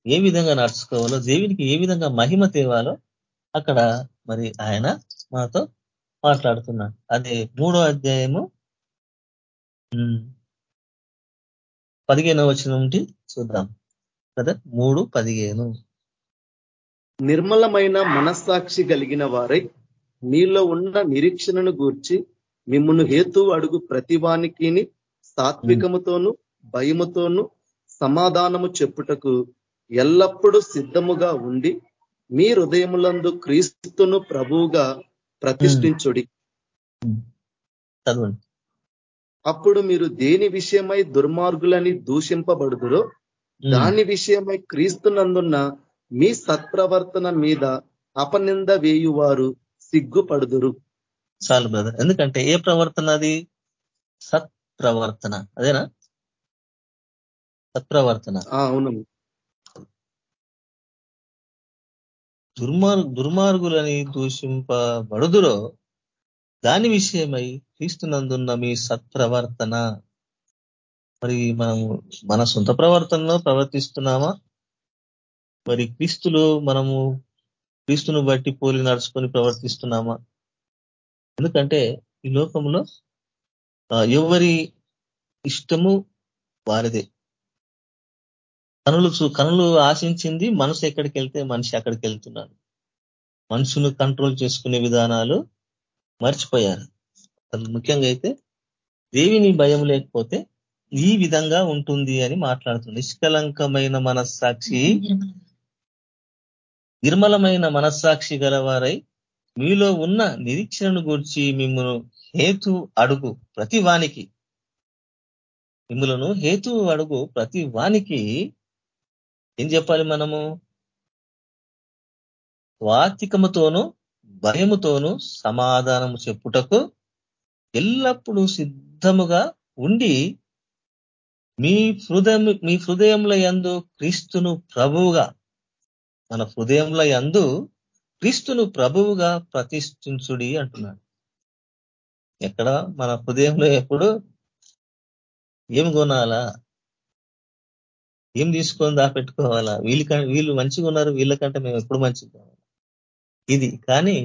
ఏ విధంగా నడుచుకోవాలో దేవునికి ఏ విధంగా మహిమ తేవాలో అక్కడ మరి ఆయన మనతో మాట్లాడుతున్నాడు. అది మూడో అధ్యాయము పదిహేను వచ్చిన నుండి చూద్దాం. కదా? మూడు పదిహేను. నిర్మలమైన మనస్సాక్షి కలిగిన వారై మీలో ఉన్న నిరీక్షణను గూర్చి మిమ్మల్ని హేతు అడుగు ప్రతివానికి సాత్వికముతోను భయముతోను సమాధానము చెప్పుటకు ఎల్లప్పుడూ సిద్ధముగా ఉండి మీ హృదయములందు క్రీస్తును ప్రభువుగా ప్రతిష్ఠించుడి. అప్పుడు మీరు దేని విషయమై దుర్మార్గులని దూషింపబడుదురో దాని విషయమై క్రీస్తునందున్న మీ సత్ప్రవర్తన మీద అపనింద వేయువారు సిగ్గుపడుదురు. చాలు బ్రదర్ ఎందుకంటే ఏ ప్రవర్తన అది? సత్ప్రవర్తన. అదేనా? సత్ప్రవర్తన. అవును దుర్మార్ దుర్మార్గులని దూషింపబడుదురో దాని విషయమై క్రీస్తునందున్న మీ సత్ప్రవర్తన. మరి మనము మన సొంత ప్రవర్తనలో ప్రవర్తిస్తున్నామా? మరి క్రీస్తులు మనము క్రీస్తును బట్టి పోలి నడుచుకొని ప్రవర్తిస్తున్నామా? ఎందుకంటే ఈ లోకంలో ఎవరి ఇష్టము వారిదే. కనులు కనులు ఆశించింది మనసు ఎక్కడికి వెళ్తే మనిషి అక్కడికి వెళ్తున్నాడు మనుషును కంట్రోల్ చేసుకునే విధానాలు మర్చిపోయారు. ముఖ్యంగా అయితే దేవిని భయం లేకపోతే ఈ విధంగా ఉంటుంది అని మాట్లాడుతుంది నిష్కలంకమైన మనస్సాక్షి నిర్మలమైన మనస్సాక్షి గలవారై మీలో ఉన్న నిరీక్షణను గూర్చి మిమ్మను హేతు అడుగు ప్రతి వానికి. మిమ్మలను హేతు అడుగు ప్రతి వానికి ఏం చెప్పాలి మనము? వాతికముతోనూ భయముతోనూ సమాధానము చెప్పుటకు ఎల్లప్పుడూ సిద్ధముగా ఉండి మీ హృదయం మీ హృదయంలో ఎందు క్రీస్తును ప్రభువుగా మన హృదయంలో అందు క్రీస్తును ప్రభువుగా ప్రతిష్ఠించుడి అంటున్నాడు. ఎక్కడ? మన హృదయంలో ఎప్పుడు? ఏం కొనాలా? ఏం తీసుకొని దాపెట్టుకోవాలా? వీళ్ళ వీళ్ళు మంచిగా ఉన్నారు వీళ్ళకంటే మేము ఎప్పుడు మంచిగా ఇది కానీ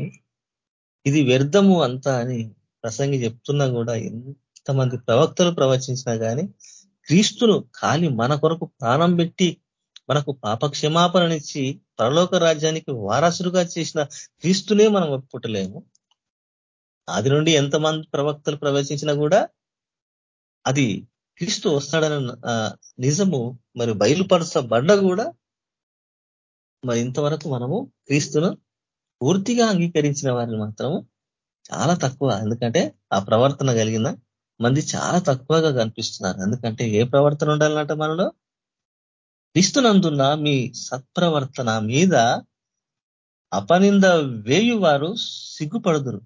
ఇది వ్యర్థము అంతా అని ప్రసంగి చెప్తున్నా కూడా ఎంతమంది ప్రవక్తలు ప్రవచించినా కానీ క్రీస్తును ఖాళీ మన కొరకు ప్రాణం పెట్టి మనకు పాప క్షమాపణనిచ్చి పరలోక రాజ్యానికి వారసులుగా చేసిన క్రీస్తునే మనం ఒప్పుకుంటలేము అది నుండి ఎంతమంది ప్రవక్తలు ప్రవేశించినా కూడా అది క్రీస్తు వస్తాడన్న నిజము మరి బయలుపరచబడ్డ కూడా మరి ఇంతవరకు మనము క్రీస్తును పూర్తిగా అంగీకరించిన వారిని మాత్రము చాలా తక్కువ. ఎందుకంటే ఆ ప్రవర్తన కలిగిన మంది చాలా తక్కువగా కనిపిస్తున్నారు. ఎందుకంటే ఏ ప్రవర్తన ఉండాలంటే మనలో? క్రీస్తునందున్న మీ సత్ప్రవర్తన మీద అపనింద వేయు వారు సిగ్గుపడుదురు.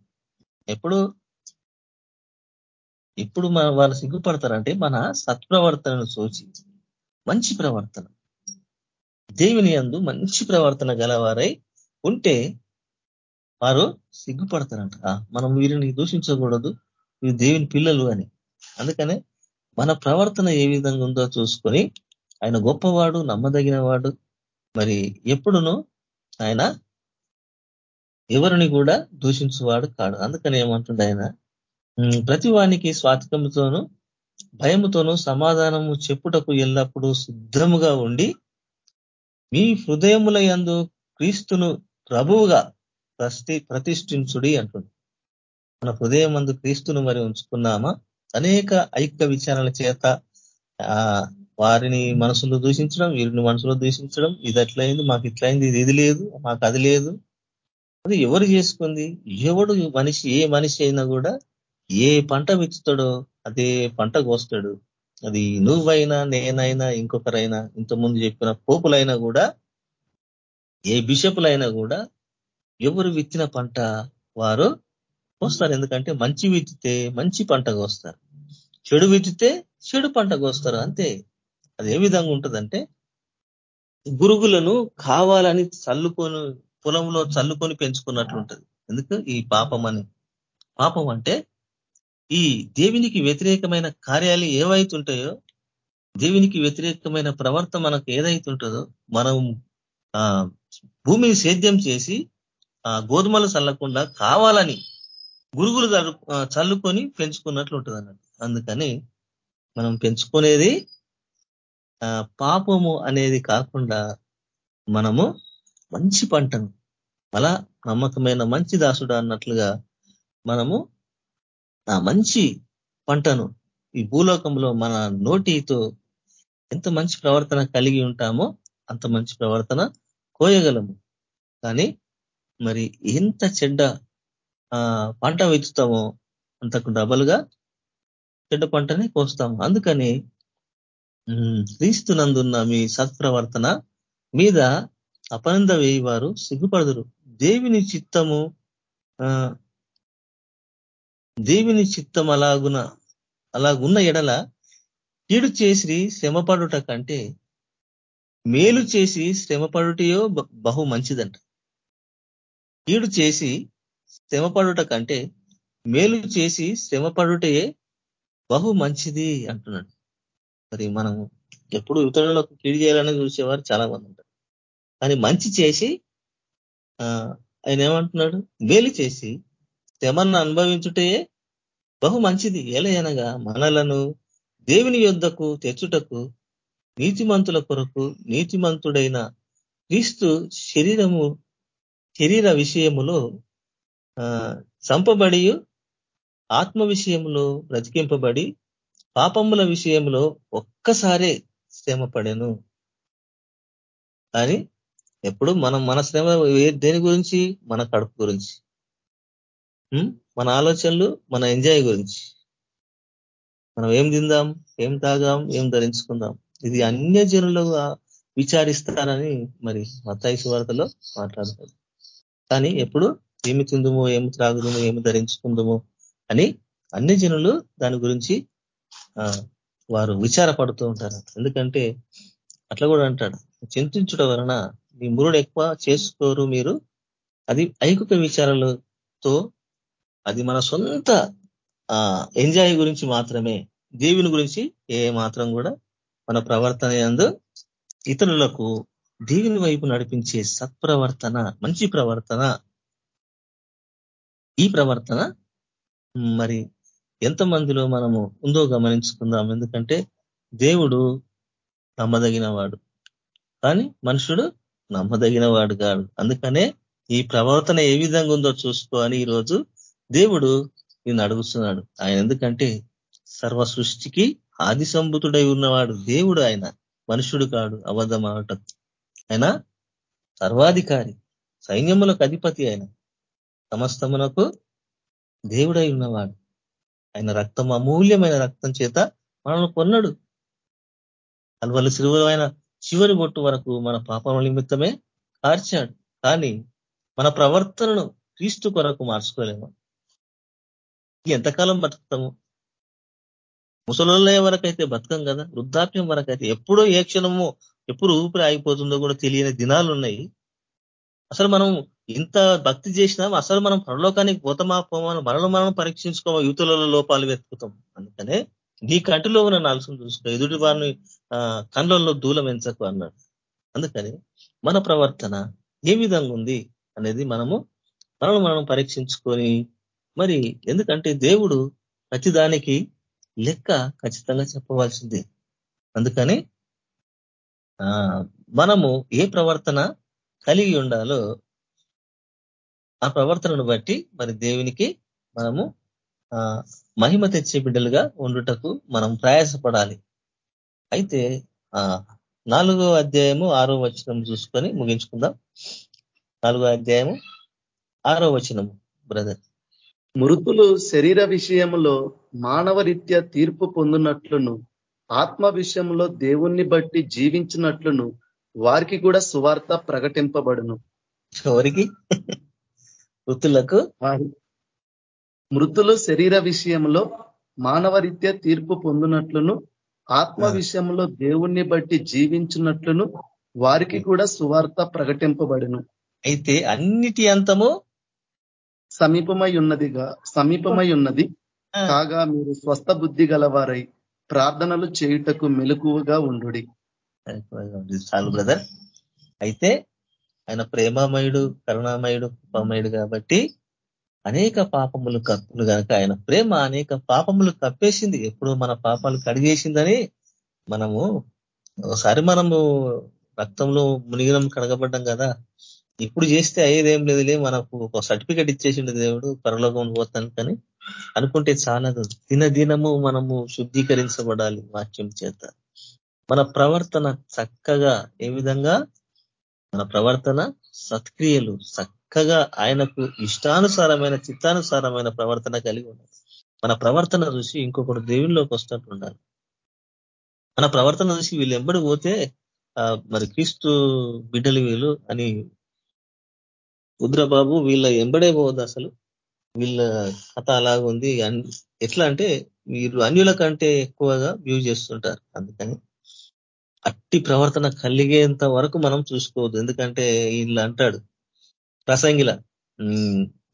ఎప్పుడు? ఇప్పుడు మన వాళ్ళు సిగ్గుపడతారంటే మన సత్ప్రవర్తనను సూచి మంచి ప్రవర్తన. దేవుని అందు మంచి ప్రవర్తన గలవారై ఉంటే వారు సిగ్గుపడతారంట. మనం వీరిని దూషించకూడదు. వీరు దేవుని పిల్లలు అని. అందుకనే మన ప్రవర్తన ఏ విధంగా ఉందో చూసుకొని ఆయన గొప్పవాడు నమ్మదగిన వాడు మరి ఎప్పుడును ఆయన ఎవరిని కూడా దూషించువాడు కాడు. అందుకని ఏమంటుండే ఆయన? ప్రతి వానికి స్వాతికంతోనూ భయముతోనూ సమాధానము చెప్పుటకు ఎల్లప్పుడూ సిద్ధముగా ఉండి మీ హృదయముల యందు క్రీస్తును ప్రభువుగా ప్రతి ప్రతిష్ఠించుడి అంటుంది మన హృదయం అందు క్రీస్తును మరి ఉంచుకున్నామా? అనేక ఐక్య విచారణ చేత వారిని మనసులో దూషించడం వీరిని మనసులో దూషించడం ఇది అట్లయింది మాకు ఇట్లయింది ఇది ఇది లేదు మాకు అది లేదు. అది ఎవరు చేసుకుంది? ఎవడు మనిషి ఏ మనిషి అయినా కూడా ఏ పంట విత్తుతాడో అదే పంట కోస్తాడు. అది నువ్వైనా నేనైనా ఇంకొకరైనా ఇంతకుముందు చెప్పిన పోపులైనా కూడా ఏ బిషపులైనా కూడా ఎవరు విత్తిన పంట వారు కోస్తారు. ఎందుకంటే మంచి విత్తితే మంచి పంట కోస్తారు. చెడు విత్తితే చెడు పంట కోస్తారు. అంతే. అది ఏ విధంగా ఉంటుందంటే గురుగులను కావాలని చల్లుకొని పొలంలో చల్లుకొని పెంచుకున్నట్లు ఉంటుంది. ఎందుకు? ఈ పాపం అని. పాపం అంటే ఈ దేవునికి వ్యతిరేకమైన కార్యాలు ఏవైతుంటాయో దేవునికి వ్యతిరేకమైన ప్రవర్తన మనకు ఏదైతుంటుందో మనం భూమిని సేద్యం చేసి ఆ గోధుమలు చల్లకుండా కావాలని గురుగులు చల్లుకొని పెంచుకున్నట్లు ఉంటుంది అన్నట్టు అందుకని మనం పెంచుకునేది పాపము అనేది కాకుండా మనము మంచి పంటను అలా నమ్మకమైన మంచి దాసుడు అన్నట్లుగా మనము ఆ మంచి పంటను ఈ భూలోకంలో మన నోటితో ఎంత మంచి ప్రవర్తన కలిగి ఉంటామో అంత మంచి ప్రవర్తన కోయగలము. కానీ మరి ఎంత చెడ్డ పంట విత్తుతామో అంతకు డబలుగా చెడ్డ పంటనే కోస్తాము. అందుకని క్రీస్తునందున్న మీ సత్ప్రవర్తన మీద అపనంద వేయవారు సిగ్గుపడదురు. దేవిని చిత్తము దేవిని చిత్తం అలాగున అలాగున్న ఎడల కీడు చేసి శ్రమపడుట కంటే మేలు చేసి శ్రమపడుటయో బహు మంచిదంట. కీడు చేసి శ్రమపడుట కంటే మేలు చేసి శ్రమపడుటయే బహు మంచిది అంటున్నాడు. మరి మనం ఎప్పుడు ఇతరులకు కీడు చేయాలని చూసేవారు చాలా మంది ఉంటారు. కానీ మంచి చేసి ఆయన ఏమంటున్నాడు? మేలు చేసి శ్రమను అనుభవించుటే బహు మంచిది. ఎలయనగా మనలను దేవుని యొద్దకు తెచ్చుటకు నీతిమంతుల కొరకు నీతిమంతుడైన క్రీస్తు శరీరము శరీర విషయములో చంపబడి ఆత్మ విషయంలో బ్రతికింపబడి పాపముల విషయంలో ఒక్కసారే శ్రమ పడెను. కానీ ఎప్పుడు మనం మన శ్రమ దేని గురించి? మన కడుపు గురించి. మన ఆలోచనలు మన ఎంజాయ్ గురించి. మనం ఏం తిందాం ఏం తాగాం ఏం ధరించుకుందాం? ఇది అన్య జనులు విచారిస్తారని మరి మతాయిసు వార్తలో మాట్లాడతారు కానీ ఎప్పుడు ఏమి తిందుమో ఏమి త్రాగుదుము ఏమి ధరించుకుందుము అని అన్ని జనులు దాని గురించి వారు విచారపడుతూ ఉంటారు ఎందుకంటే అట్లా కూడా అంటాడు చింతించడం వలన మీ మురుడు ఎక్కువ చేసుకోరు మీరు. అది ఐకుక విచారాలతో అది మన సొంత ఎంజాయ్ గురించి మాత్రమే. దేవుని గురించి ఏ మాత్రం కూడా మన ప్రవర్తన ఎందు ఇతరులకు దేవుని వైపు నడిపించే సత్ప్రవర్తన మంచి ప్రవర్తన ఈ ప్రవర్తన మరి ఎంతమందిలో మనము ఉందో గమనించుకుందాం. ఎందుకంటే దేవుడు నమ్మదగిన వాడు కానీ మనుషుడు నమ్మదగిన వాడు కాదు అందుకనే ఈ ప్రవర్తన ఏ విధంగా ఉందో చూసుకో అని ఈరోజు దేవుడు నేను అడుగుతున్నాడు. ఆయన ఎందుకంటే సర్వ సృష్టికి ఆది సంబుతుడై ఉన్నవాడు దేవుడు ఆయన. మనుషుడు కాడు అబద్ధం అవటం ఆయన సర్వాధికారి సైన్యములకు అధిపతి ఆయన. సమస్తమునకు దేవుడై ఉన్నవాడు. ఆయన రక్తం అమూల్యమైన రక్తం చేత మనల్ని కొన్నాడు. అల్వల శిరువులైన చివరి బొట్టు వరకు మన పాపముల నిమిత్తమే కార్చాడు. కానీ మన ప్రవర్తనను క్రీస్తు కొరకు మార్చుకోలేము. ఎంతకాలం బతుకుతాము? ముసలోళ్ళ వరకైతే బతకం కదా? వృద్ధాప్యం వరకైతే ఎప్పుడో ఏ క్షణమో ఎప్పుడు ఊపిరి ఆగిపోతుందో కూడా తెలియని దినాలు ఉన్నాయి అసలు మనం ఇంత భక్తి చేసినా అసలు మనం పరలోకానికి పోతామా పోమా మనలో మనం పరీక్షించుకోమా? యువతులలో లోపాలు వెతుకుతాం. అందుకనే నీ కంటిలో ఉన్న నాలుసును చూసుకో. ఎదుటి వారిని కండ్లలో దూలం ఎంచకు అన్నాడు. అందుకని మన ప్రవర్తన ఏ విధంగా ఉంది అనేది మనము మనల్ని మనం పరీక్షించుకొని మరి ఎందుకంటే దేవుడు ప్రతిదానికి లెక్క ఖచ్చితంగా చెప్పవలసిందే. అందుకని మనము ఏ ప్రవర్తన కలిగి ఉండాలో ఆ ప్రవర్తనను బట్టి మరి దేవునికి మనము మహిమ తెచ్చే బిడ్డలుగా ఉండుటకు మనం ప్రయాసపడాలి. అయితే నాలుగో అధ్యాయము ఆరో వచనం చూసుకొని ముగించుకుందాం. నాలుగో అధ్యాయము ఆరో వచనము బ్రదర్. మృతులు శరీర విషయంలో మానవరీత్యా తీర్పు పొందినట్లును ఆత్మ విషయంలో దేవుణ్ణి బట్టి జీవించినట్లును వారికి కూడా సువార్త ప్రకటింపబడును. ఎవరికి? మృతులకు మృతులు శరీర విషయంలో మానవరీత్యా తీర్పు పొందినట్లును ఆత్మ విషయంలో దేవుణ్ణి బట్టి జీవించినట్లును వారికి కూడా సువార్త ప్రకటింపబడును. అయితే అన్నిటి అంతము సమీపమై ఉన్నదిగా సమీపమై ఉన్నది. కాగా మీరు స్వస్థ బుద్ధి గలవారై ప్రార్థనలు చేయుటకు మెలకువగా ఉండు చాలు బ్రదర్. అయితే ఆయన ప్రేమమయుడు కరుణామయుడు కృపమయుడు కాబట్టి అనేక పాపములు కప్పులు కనుక ఆయన ప్రేమ అనేక పాపములు కప్పేసింది ఎప్పుడు మన పాపాలు కడిగేసిందని మనము ఒకసారి మనము రక్తంలో మునిగినం కడగబడ్డం కదా. ఇప్పుడు చేస్తే అయ్యేదేం లేదులే మనకు ఒక సర్టిఫికెట్ ఇచ్చేసిండు దేవుడు పరలోకం పోతాను కానీ అనుకుంటే చాలదు. దినదినము మనము శుద్ధీకరించబడాలి వాక్యం చేత. మన ప్రవర్తన చక్కగా ఏ విధంగా మన ప్రవర్తన సత్క్రియలు చక్కగా ఆయనకు ఇష్టానుసారమైన చిత్తానుసారమైన ప్రవర్తన కలిగి ఉండాలి. మన ప్రవర్తన చూసి ఇంకొకటి దేవుళ్ళలోకి వస్తున్నట్టు ఉండాలి. మన ప్రవర్తన చూసి వీళ్ళు ఎంబడి పోతే మరి క్రీస్తు బిడ్డలు వీళ్ళు అని రుద్రబాబు వీళ్ళ ఎంబడే పోవద్దు అసలు. వీళ్ళ కథ అలాగుంది. ఎట్లా అంటే వీరు అన్యుల కంటే ఎక్కువగా వ్యూ చేస్తుంటారు. అందుకని అట్టి ప్రవర్తన కలిగేంత వరకు మనం చూసుకోవద్దు. ఎందుకంటే వీళ్ళు అంటాడు. ప్రసంగిల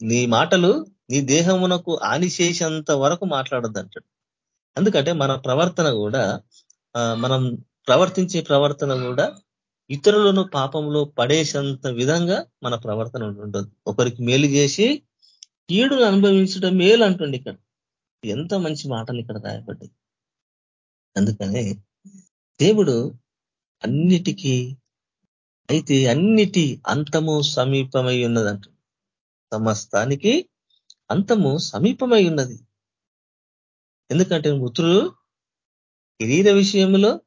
నీ మాటలు నీ దేహమునకు హాని చేసేంత వరకు మాట్లాడద్దు అంటాడు ఎందుకంటే మన ప్రవర్తన కూడా మనం ప్రవర్తించే ప్రవర్తన కూడా ఇతరులను పాపంలో పడేసేంత విధంగా మన ప్రవర్తన ఉండదు ఒకరికి మేలు చేసి కీడును అనుభవించడం మేలు అంటుంది ఇక్కడ. ఎంత మంచి మాటలు ఇక్కడ రాయబడ్డాయి. అందుకనే దేవుడు అన్నిటికీ అయితే అన్నిటి అంతము సమీపమై ఉన్నదంట. సమస్తానికి అంతము సమీపమై ఉన్నది. ఎందుకంటే మృతులు శరీర విషయంలో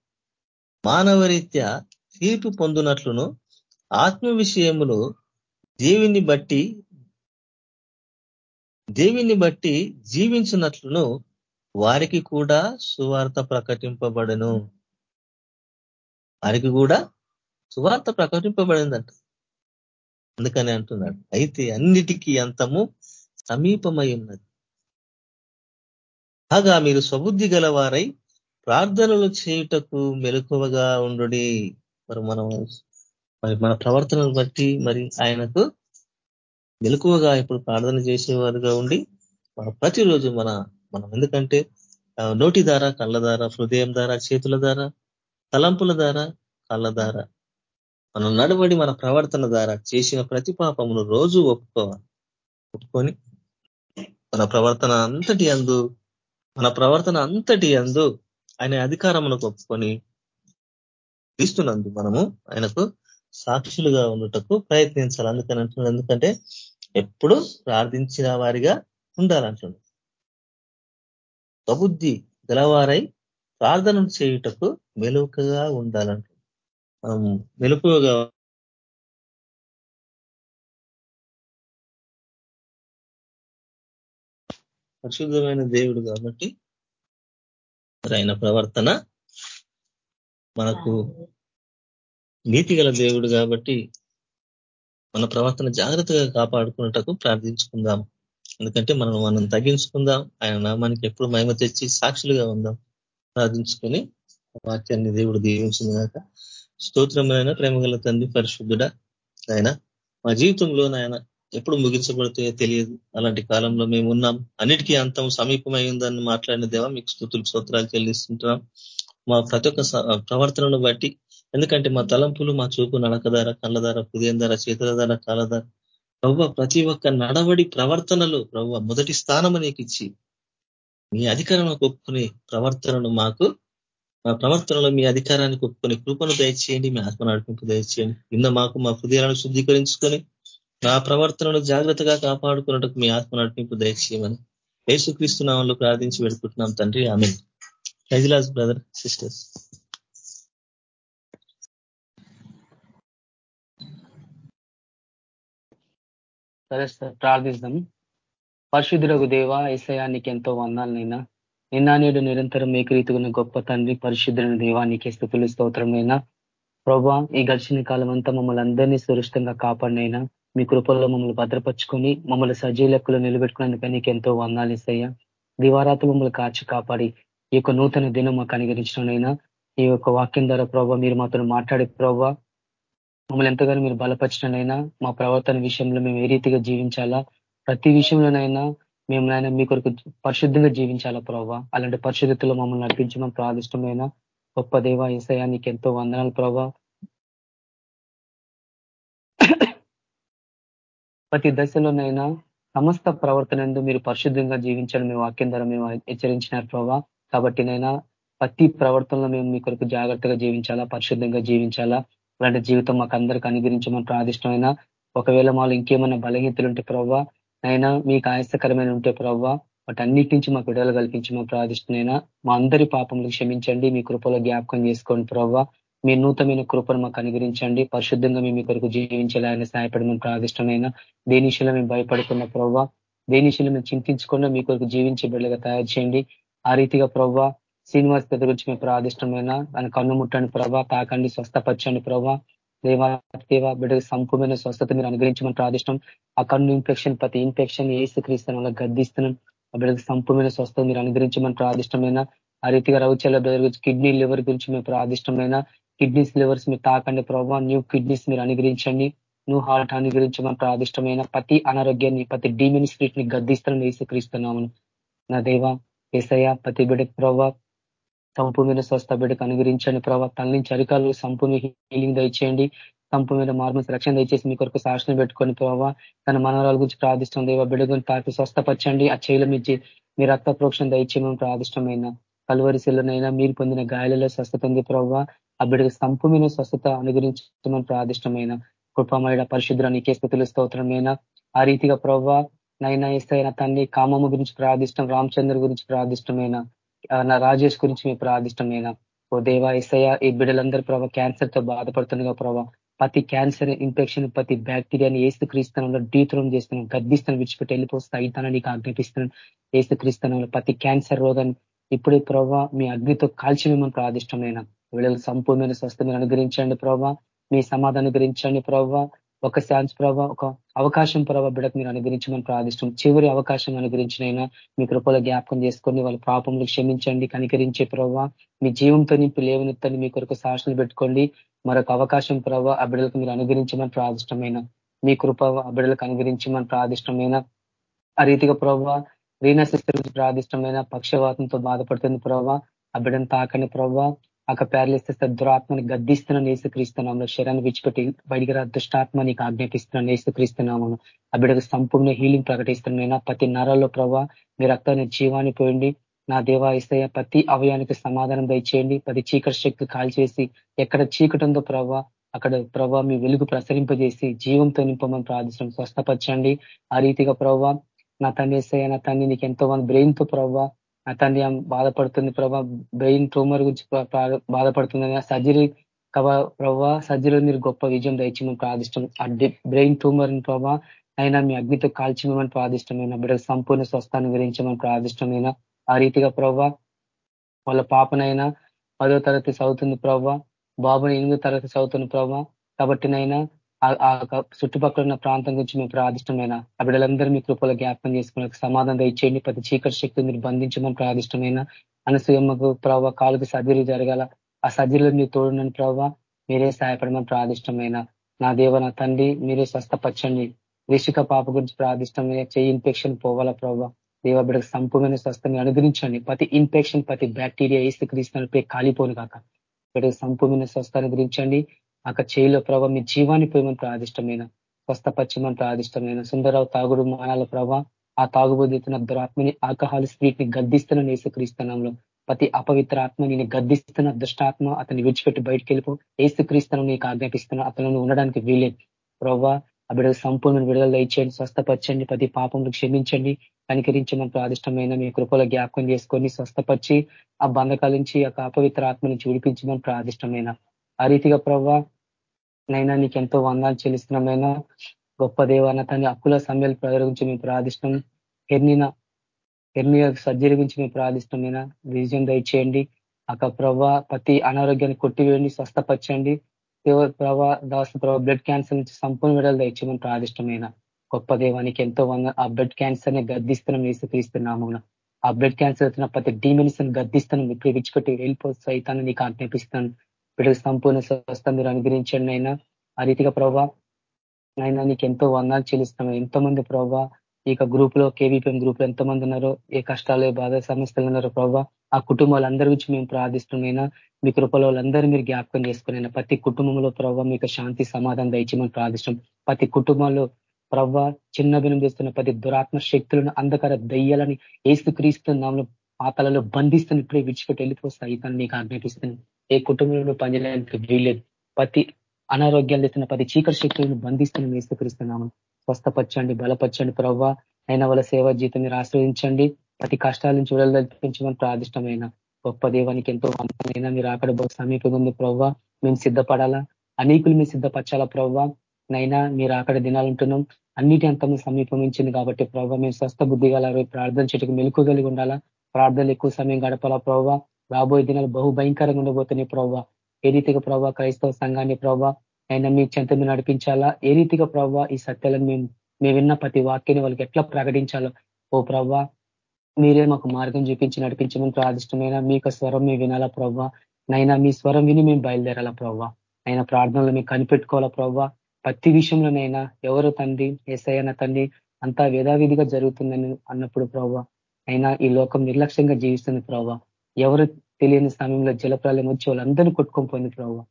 మానవరీత్యా తీర్పు పొందునట్లును ఆత్మ విషయంలో దేవిని బట్టి దేవిని బట్టి జీవించినట్లును వారికి కూడా సువార్త ప్రకటింపబడను. వారికి కూడా సువార్త ప్రకటింపబడిందంట. అందుకని అంటున్నాడు. అయితే అన్నిటికీ అంతము సమీపమై ఉన్నది. కాగా మీరు స్వబుద్ధి గలవారై ప్రార్థనలు చేయుటకు మెలకువగా ఉండు మరి మనం మరి మన ప్రవర్తనను బట్టి మరి ఆయనకు మెలకువగా ఇప్పుడు ప్రార్థన చేసేవారుగా ఉండి మన ప్రతిరోజు మన మనం ఎందుకంటే నోటి ద్వారా కళ్ళ ద్వారా హృదయం ద్వారా చేతుల ద్వారా తలంపుల ద్వారా కళ్ళ ద్వారా మనం నడబడి మన ప్రవర్తన ద్వారా చేసిన ప్రతి పాపమును రోజు ఒప్పుకోవాలి ఒప్పుకొని మన ప్రవర్తన అంతటి అందు మన ప్రవర్తన అంతటి అందు ఆయన అధికారములకు ఒప్పుకొని తీస్తున్నందు మనము ఆయనకు సాక్షులుగా ఉండటకు ప్రయత్నించాలి. అందుకని అంటున్నాడు. ఎందుకంటే ఎప్పుడు ప్రార్థించిన వారిగా ఉండాలంటున్నాడు. ప్రబుద్ధి గలవారై ప్రార్థన చేయుటకు మెలుకగా ఉండాలంట. మనం మెలుపుగా పరిశుద్ధమైన దేవుడు కాబట్టి ఆయన ప్రవర్తన మనకు నీతిగల దేవుడు కాబట్టి మన ప్రవర్తన జాగ్రత్తగా కాపాడుకున్నటకు ప్రార్థించుకుందాం. ఎందుకంటే మనం మనం తగ్గించుకుందాం. ఆయన నామానికి ఎప్పుడు మహిమ తెచ్చి సాక్షులుగా ఉందాం. ప్రార్థించుకొని వాక్యాన్ని దేవుడు దీవించింది కాక స్తోత్రమైన ప్రేమగల తండ్రి పరిశుద్ధుడ ఆయన మా జీవితంలో నాయన ఎప్పుడు ముగించబడితే తెలియదు. అలాంటి కాలంలో మేము ఉన్నాం. అన్నిటికీ అంతం సమీపమైందని మాట్లాడిన దేవా మీకు స్థుతులు స్తోత్రాలు చెల్లిస్తుంటున్నాం. మా ప్రతి ఒక్క ప్రవర్తనను బట్టి ఎందుకంటే మా తలంపులు మా చూపు నడక ద్వారా కళ్ళ హృదయం ధర చేతుల ధర కాలధార ప్రవ్వ ప్రతి ఒక్క నడవడి ప్రవర్తనలు ప్రవ్వ మొదటి స్థానం నీకు ఇచ్చి మీ అధికారంలో ఒప్పుకుని ప్రవర్తనను మాకు మా ప్రవర్తనలో మీ అధికారానికి ఒప్పుకొని కృపను దయచేయండి మీ ఆత్మ నడిపింపు దయచేయండి. కింద మాకు మా హృదయాలను శుద్ధీకరించుకొని నా ప్రవర్తనను జాగ్రత్తగా కాపాడుకున్నట్టు మీ ఆత్మ నడిపింపు దయచేయమని యేసుక్రీస్తునామంలో ప్రార్థించి పెడుకుంటున్నాం తండ్రి. ఆమె హైజిలాస్ బ్రదర్ సిస్టర్స్. సరే సార్ ప్రార్థిస్తాం పరిశుద్ధులకు దేవ ఏసయానికి ఎంతో వందాలనైనా నిన్న నేడు నిరంతరం ఉన్న గొప్ప తండ్రి పరిశుద్ధులను దేవానికి స్థుతులు స్తోత్రమైనా ప్రభా ఈ గడిచిన కాలం అంతా మమ్మల్ని అందరినీ సురక్షితంగా కాపాడినైనా మీ కృపల్లో మమ్మల్ని భద్రపరుచుకొని మమ్మల్ని సజీవ లెక్కలు నిలబెట్టుకున్నందుక నీకు ఎంతో వందాలు ఇస్తాయా దివారాత్రి మమ్మల్ని కాచి కాపాడి ఈ యొక్క నూతన దినం మాకు అనుగరించడంనైనా ఈ యొక్క వాక్యం ద్వారా ప్రభావ మీరు మాతో మాట్లాడే ప్రభావ మమ్మల్ని ఎంతగానో మీరు బలపరిచినైనా మా ప్రవర్తన విషయంలో మేము ఏ రీతిగా జీవించాలా? ప్రతి విషయంలోనైనా మేము నాయన మీ కొరకు పరిశుద్ధంగా జీవించాలా ప్రభావ అలాంటి పరిశుద్ధతలో మమ్మల్ని నడిపించమని ప్రాదిష్టమైన గొప్ప దేవ ఈసయా నీకు ఎంతో వందనాలు ప్రభా. ప్రతి దశలోనైనా సమస్త ప్రవర్తన మీరు పరిశుద్ధంగా జీవించడం మీ వాక్యం ద్వారా మేము హెచ్చరించినారు ప్రభా. కాబట్టి నైనా ప్రతి ప్రవర్తనలో మేము మీ కొరకు జాగ్రత్తగా జీవించాలా పరిశుద్ధంగా జీవించాలా? అలాంటి జీవితం మాకు అందరికి అనుగ్రహించమని ప్రాదిష్టమైన ఒకవేళ మాలో ఇంకేమైనా బలహీతలు ఉంటే ప్రభావ అయినా మీకు ఆయాసకరమైన ఉంటే ప్రవ్వ వాటి అన్నిటి నుంచి మాకు విడుదల కల్పించమని ప్రార్థిస్తున్నాయినా మా అందరి పాపములు క్షమించండి మీ కృపలో జ్ఞాపకం చేసుకోండి ప్రవ్వ. మీ నూతనమైన కృపను మాకు అనుగ్రహించండి పరిశుద్ధంగా మేము మీ కొరకు జీవించాలని సహాయపడమని ప్రార్థిష్టమైన దేనిశలో మేము భయపడుతున్న ప్రవ్వ? దేనిశలో మేము చింతించకుండా మీ కొరకు జీవించే బిడ్డగా తయారు చేయండి. ఆ రీతిగా ప్రవ్వ శ్రీనివాస్ గురించి మేము ప్రార్థిష్టమైన దాని కన్ను ముట్టండి ప్రభా తాకండి స్వస్థపరచండి ప్రభా దేవా దేవ బిడ్డకు సంపూర్ణ స్వస్థత మీరు అనుగ్రహించమని ప్రార్థిష్టం ఆ కన్ను ఇన్ఫెక్షన్ ప్రతి ఇన్ఫెక్షన్ ఏసు క్రీస్తున్న గద్దిస్తున్నాం. ఆ బిడ్డకు సంపూర్ణ స్వస్థత మీరు అనుగ్రహించమని ప్రార్థిష్టమైన ఆ రీతిగా రవిచల్ల బ్రదర్ గురించి కిడ్నీ లివర్ గురించి మేము ప్రార్థిష్టమైన కిడ్నీస్ లివర్స్ మీరు తాకండి ప్రభావ న్యూ కిడ్నీస్ మీరు అనుగ్రహించండి. న్యూ హార్ట్ అనుగ్రహించమని ప్రార్థిష్టమైన ప్రతి అనారోగ్యాన్ని ప్రతి డీమిన్ స్పిరిట్ని గద్దిస్తున్నాం ఏసుక్రీస్తున్నాము నా దేవ ఏసయ్య ప్రతి బిడ్డకు ప్రభావ సంపూర్ణ స్వస్థ బిడ్డకు అనుగ్రహించండి. ప్రభావ తన నుంచి అరికాలు సంపూర్ణ హీలింగ్ దయచేయండి. సంపూర్ణ మార్మల్స్ రక్షణ దయచేసి మీ కొరకు శాసనం పెట్టుకొని ప్రభావ తన మనవరాల గురించి ప్రార్థిస్తుంది దేవ బిడ్డగుని తాకి స్వస్థపరచండి. ఆ చేయలు మించి మీ రక్త ప్రోక్షణ దయచేయమని ప్రార్థిష్టమైన కలువరిశిలనైనా మీరు పొందిన గాయాలలో స్వస్థత ఉంది ప్రభావ ఆ బిడ్డకు మీద స్వస్థత అనుగ్రహించమని ప్రార్థిష్టమైన కృపమైన పరిశుద్ధ నీకే స్థితులు స్తోత్రమైన ఆ రీతిగా ప్రభావ నైనా ఇస్తైన తన్ని కామము గురించి ప్రార్థిష్టం రామచంద్ర గురించి ప్రార్థిష్టమైన రాజేష్ గురించి మీ ప్రార్థిష్టమైన ఓ దేవా ఇసయ ఈ బిడ్డలందరూ ప్రభావ క్యాన్సర్తో బాధపడుతుండగా ప్రభావ ప్రతి క్యాన్సర్ ఇన్ఫెక్షన్ ప్రతి బ్యాక్టీరియాని ఏసు క్రీస్తనంలో డీత్రం చేస్తున్నాం. గర్భిస్తాను విడిచిపెట్టి వెళ్ళిపోస్తా అయితానని నీకు ఆజ్ఞాపిస్తున్నాను. ఏసు క్రీస్తనంలో ప్రతి క్యాన్సర్ రోగాన్ని ఇప్పుడే ప్రభావ మీ అగ్నితో కాల్చి మిమ్మల్ని ప్రాదిష్టమైన వీళ్ళకి సంపూర్ణమైన స్వస్థ మీరు అనుగ్రహించండి ప్రభావ మీ సమాధానం గురించండి ప్రభావ ఒక ఛాన్స్ ప్రభావ ఒక అవకాశం ప్రభావ బిడకు మీరు అనుగ్రహించమని ప్రార్థిష్టం చివరి అవకాశం అనుగ్రహించినైనా మీ కృపలో జ్ఞాపకం చేసుకొని వాళ్ళ పాపములు క్షమించండి కనికరించే ప్రభావ మీ జీవంతో నింపి లేవనెత్తని మీ కొరకు సాక్షులు పెట్టుకోండి. మరొక అవకాశం ప్రభావ ఆ బిడ్డలకు మీరు అనుగ్రహించమని ప్రార్థిష్టమైన మీ కృప ఆ బిడ్డలకు అనుగ్రహించమని ప్రార్థిష్టమైన ఆ రీతిగా ప్రభావ రీనా సిస్టర్ ప్రార్థిష్టమైన పక్షవాతంతో బాధపడుతుంది ప్రభావ ఆ బిడ్డను తాకని ప్రభావ అక్కడ పేర్లేస్తే దురాత్మని గద్దిస్తున్నాను ఏసుక్రీస్తున్నాము శరీరాన్ని విడిచిపెట్టి బయటికి దుష్టాత్మ నీకు ఆజ్ఞాపిస్తున్నాను ఏసుక్రీస్తున్నాము ఆ బిడ్డకు సంపూర్ణ హీలింగ్ ప్రకటిస్తున్నాయినా ప్రతి నరాల్లో ప్రభా మీ రక్తాన్ని జీవాన్ని పోయండి నా దేవా ఇస్తయ ప్రతి అవయానికి సమాధానం దయచేయండి ప్రతి చీకటి శక్తి కాల్చేసి ఎక్కడ చీకటి ఉందో అక్కడ ప్రభా మీ వెలుగు ప్రసరింపజేసి జీవంతో నింపమని ప్రార్థించడం స్వస్థపరచండి. ఆ రీతిగా ప్రభావ నా తండ్రి ఇస్తాయ నా తండ్రి నీకు ఎంతో మంది బ్రెయిన్తో ప్రభావ తండ్రి బాధపడుతుంది ప్రభా? బ్రెయిన్ ట్యూమర్ గురించి బాధపడుతుందని సర్జరీ కవా ప్రభా సర్జరీలో మీరు గొప్ప విజయం దయచేమని ప్రార్థిష్టం ఆ బ్రెయిన్ ట్యూమర్ ప్రభా అయినా మీ అగ్నితో కాల్చిమని ప్రార్థిష్టమైన బిడ్డ సంపూర్ణ స్వస్థాన్ని గురించమని ప్రార్థిష్టమైన ఆ రీతిగా ప్రభా వాళ్ళ పాపనైనా పదో తరగతి చదువుతుంది ప్రభా బాబుని ఎనిమిదో తరగతి చదువుతుంది ప్రభా కాబట్టి నైనా ఆ చుట్టుపక్కల ఉన్న ప్రాంతం గురించి మేము ప్రాదిష్టమైన ఆ బిడ్డలందరూ మీ కృపలో జ్ఞాపకం చేసుకున్న సమాధానం దయచేయండి. ప్రతి చీకటి శక్తి మీరు బంధించమని ప్రాదిష్టమైన అనసూయమ్మకు ప్రభావ కాలుకి సర్జరీ జరగాల. ఆ సర్జరీలో మీరు తోడునని ప్రభావ మీరే సహాయపడమని ప్రాదిష్టమైన నా దేవ నా తండ్రి మీరే స్వస్థపచ్చండి రిషిక పాప గురించి ప్రాదిష్టమైన చెయ్యి ఇన్ఫెక్షన్ పోవాలా ప్రభావ దేవ బిడ్డకు సంపూర్ణమైన స్వస్థని అనుగ్రహించండి. ప్రతి ఇన్ఫెక్షన్ ప్రతి బ్యాక్టీరియా ఏసు కాలిపోను కాక బిడ్డకు సంపూర్ణమైన స్వస్థ గురించండి అక్కడ చేయిలో ప్రభావ మీ జీవాన్ని పోయమని ప్రాదిష్టమైన స్వస్థపచ్చమని ప్రాదిష్టమైన సుందరరావు తాగుడు మానాల ప్రభావ ఆ తాగుబోతున్న దురాత్మని ఆల్కహాల్ స్పీట్ని గద్దిస్తున్న నేసుక్రీస్తనంలో ప్రతి అపవిత్ర ఆత్మ నేను గద్దిస్తున్న దుష్టాత్మ అతన్ని విడిచిపెట్టి బయటికి వెళ్ళిపో ఏసుక్రీస్తనం నీకు ఆజ్ఞాపిస్తున్నా అతను ఉండడానికి వీలేదు ప్రవ్వా ఆ బిడ్డ సంపూర్ణ విడుదల ఇచ్చేయండి స్వస్థపరచండి ప్రతి పాపంలో క్షమించండి కనికరించమని ప్రాదిష్టమైన మీ కృపలో జ్ఞాపకం చేసుకొని స్వస్థపరిచి ఆ బంధకాల నుంచి ఆ అపవిత్ర ఆత్మ నుంచి విడిపించమని ప్రాదిష్టమైన ఆ రీతిగా ప్రవ్వా నైనా నీకు ఎంతో వందాలు చెల్లిస్తున్నామైనా? గొప్ప దేవాన తన అప్పుల సమయాల గురించి మేము ప్రార్థిష్టం హెర్నిన హెర్నియ సర్జరీ గురించి మేము ప్రార్థిష్టమైన విజయం దయచేయండి. అక్క ప్రభా ప్రతి అనారోగ్యాన్ని కొట్టివేయండి స్వస్థపరచండి. ప్రభా దాస్ ప్రభా బ్లడ్ క్యాన్సర్ నుంచి సంపూర్ణ విడుదల దయచేయమని ప్రార్థిష్టమైన గొప్ప దేవానికి ఎంతో వంద ఆ బ్లడ్ క్యాన్సర్ని గద్దిస్తున్నాం వేసుక్రీస్తున్నాము ఆ బ్లడ్ క్యాన్సర్ వచ్చిన ప్రతి డీమినిస్ గద్దిస్తున్నాం. ఇప్పుడు విడిచిపెట్టి వెళ్ళిపో సైతాన్ని నీకు ఆజ్ఞాపిస్తాను బిడ్డకు సంపూర్ణ స్వస్థ మీరు అనుగ్రహించండి అయినా ఆ రీతిగా ప్రభా ఆయన నీకు ఎంతో వందాలు చెల్లిస్తున్నాం. ఎంతో మంది ప్రభావ యొక్క గ్రూప్లో కేవీపీఎం గ్రూప్లో ఎంతమంది ఉన్నారో ఏ కష్టాలు బాధ సమస్యలు ఉన్నారో ప్రభావ ఆ కుటుంబాలందరి గురించి మేము ప్రార్థిస్తున్నాయినా మీ కృపలో వాళ్ళందరూ మీరు జ్ఞాపకం చేసుకునైనా ప్రతి కుటుంబంలో ప్రభావ మీకు శాంతి సమాధానం దయచేయమని ప్రార్థిస్తాం ప్రతి కుటుంబంలో ప్రవ్వ చిన్న వినం చేస్తున్న ప్రతి దురాత్మ శక్తులను అంధకార దయ్యాలని ఏసు నామలు పాతలలో బంధిస్తున్న ఇప్పుడే విడిచిపెట్టి వెళ్ళిపోస్తాయి. తను నీకు ఆజ్ఞాపిస్తుంది ఏ కుటుంబంలో పనిచేయడానికి వీల్లేదు. ప్రతి అనారోగ్యాలు తెస్తున్న ప్రతి చీకటి శక్తులను బంధిస్తున్న ఏసుక్రీస్తున్నాము స్వస్థపరచండి బలపరచండి ప్రవ్వ అయిన వాళ్ళ సేవా జీతం ఆశ్రయించండి. ప్రతి కష్టాల నుంచి విడుదలపించమని ప్రాదిష్టమైన గొప్ప దేవానికి ఎంతో వంతమైనా మీరు అక్కడ సమీపంగా ఉంది ప్రవ్వ మేము సిద్ధపడాలా? అనేకులు మీరు సిద్ధపరచాలా ప్రవ్వ నైనా మీరు అక్కడ దినాలంటున్నాం. అన్నిటి అంతము సమీపమించింది కాబట్టి ప్రవ్వ మేము స్వస్థ బుద్ధి గల ప్రార్థన చెట్టుకు మెలుకోగలిగి ఉండాలా? ప్రార్థనలు ఎక్కువ సమయం గడపాలా ప్రభావ రాబోయే దినాలు బహు భయంకరంగా ఉండబోతున్నాయి ప్రభావ ఏ రీతిగా ప్రభావ క్రైస్తవ సంఘాన్ని ప్రభావ అయినా మీ చెంత మీరు నడిపించాలా? ఏ రీతిగా ప్రభావ ఈ సత్యాలను మేము మేము విన్న ప్రతి వాక్యాన్ని వాళ్ళకి ఎట్లా ప్రకటించాలో? ఓ ప్రభావ మీరే మాకు మార్గం చూపించి నడిపించమని ప్రాదిష్టమైన మీకు స్వరం మేము వినాలా ప్రవ్వా? నైనా మీ స్వరం విని మేము బయలుదేరాలా ప్రవ్వా? ఆయన ప్రార్థనలు మేము కనిపెట్టుకోవాలా ప్రవ్వా? ప్రతి విషయంలోనైనా ఎవరు తండ్రి ఏసైన తండ్రి అంతా వేదావిధిగా జరుగుతుందని అన్నప్పుడు ప్రవ్వా అయినా ఈ లోకం నిర్లక్ష్యంగా జీవిస్తుంది ప్రవ్వా. ఎవరు తెలియని సమయంలో జలప్రాలయం వచ్చి వాళ్ళందరినీ కొట్టుకొని పోయింది ప్రభావ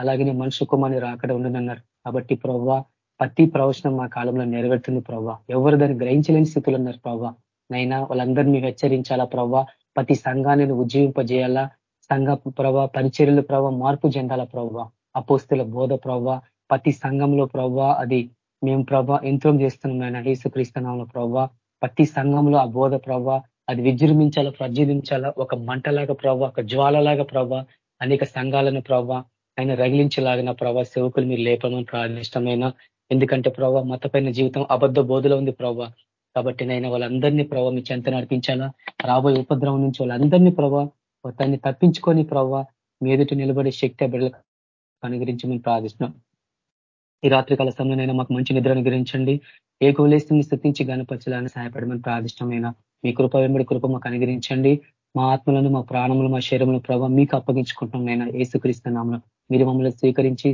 అలాగే మనుషు కుమారి రాకడ ఉండనన్నారు. కాబట్టి ప్రవ్వా ప్రతి ప్రవచనం మా కాలంలో నెరవేరుతుంది ప్రవ్వా. ఎవరు దాన్ని గ్రహించలేని స్థితులు ఉన్నారు ప్రవ్వా. నైనా వాళ్ళందరినీ హెచ్చరించాలా ప్రవ్వా? ప్రతి సంఘాన్ని ఉజ్జీవింపజేయాలా? సంఘ ప్రభ పరిచర్యలు ప్రభావ మార్పు చెందాలా ప్రవ్వా? అపోస్తుల బోధ ప్రవ్వా ప్రతి సంఘంలో ప్రవ్వా అది మేము ప్రభా యంత్రం చేస్తున్నాం ఆయన యేసుక్రీస్తునామలో ప్రవ్వా. ప్రతి సంఘంలో ఆ బోధ ప్రవ్వా అది విజృంభించాలా ప్రజ్వలించాలా ఒక మంటలాగా ప్రవ్వ ఒక జ్వాలలాగా ప్రవ్వ అనేక సంఘాలను ప్రవ్వ ఆయన రగిలించలాగిన ప్రభావ సేవకులు మీరు లేపమని ప్రార్థిష్టమైన ఎందుకంటే ప్రభావ మతపైన జీవితం అబద్ధ బోధలో ఉంది ప్రభావ కాబట్టి నేను వాళ్ళందరినీ ప్రభావ మీ చెంత నడిపించాలా? రాబోయే ఉపద్రవం నుంచి వాళ్ళందరినీ ప్రభావ దాన్ని తప్పించుకొని ప్రభావ మీ ఎదుటి నిలబడే శక్తి బిడ్డలకు అనుగ్రహించి మేము ప్రార్థిస్తున్నాం. ఈ రాత్రికాల సమయంలో మాకు మంచి నిద్ర అనుగ్రహించండి. ఏ కోలేస్తుని స్థుతించి గణపరచాలని సహాయపడమని ప్రాదిష్టమైన మీ కృప వెంబడి కృప మాకు అనుగ్రహించండి. మా ఆత్మలను మా ప్రాణములు మా శరీరంలో ప్రభావ మీకు అప్పగించుకుంటున్నాం నేను ఏసుక్రీస్తున్నాము మీరు మమ్మల్ని స్వీకరించి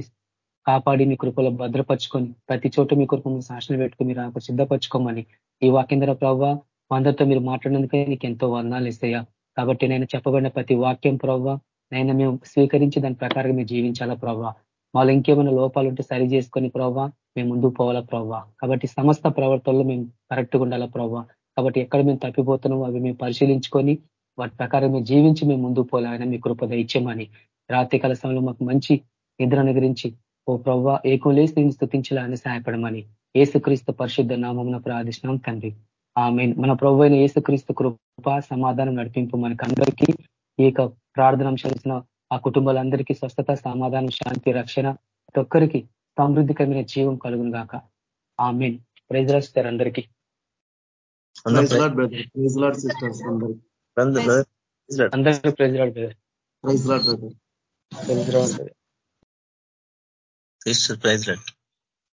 కాపాడి మీ కృపలో భద్రపరుచుకొని ప్రతి చోట మీ కృపను శాసన పెట్టుకుని మీరు సిద్ధపరచుకోమని ఈ వాక్యంధ్ర ప్రభావ అందరితో మీరు మాట్లాడినందుకే నీకు ఎంతో వర్ణాలు ఇస్తాయా కాబట్టి నేను చెప్పబడిన ప్రతి వాక్యం ప్రభావ నైనా మేము స్వీకరించి దాని ప్రకారం మేము జీవించాలా ప్రభావ వాళ్ళు ఇంకేమైనా లోపాలు ఉంటే సరి చేసుకొని ప్రభావ మేము ముందుకు పోవాలా ప్రవ్వ? కాబట్టి సమస్త ప్రవర్తనలో మేము కరెక్ట్గా ఉండాలా ప్రవ్వ? కాబట్టి ఎక్కడ మేము తప్పిపోతున్నామో అవి మేము పరిశీలించుకొని వాటి ప్రకారం మేము జీవించి మేము ముందుకు పోలాలని మీ కృపద ఇచ్చామని రాత్రి కాల సమయంలో మాకు మంచి నిద్ర గురించి ఓ ప్రవ్వ ఏకం లేసి నేను స్థుతించాలని సహాయపడమని ఏసుక్రీస్తు పరిశుద్ధ నామం ప్రార్థిష్టాం తండ్రి. ఆమె మన ప్రభు అయిన ఏసుక్రీస్తు కృప సమాధానం నడిపింపు మనకి అందరికీ ఈ యొక్క ప్రార్థన చేసిన ఆ కుటుంబాలందరికీ స్వస్థత సమాధానం శాంతి రక్షణ ప్రతి ఒక్కరికి సమృద్ధికరమైన జీవం కలుగును గాక ఆమెన్. ప్రైజ్ రాస్తారు అందరికీ. అందరికీ praise lord praise lord praise lord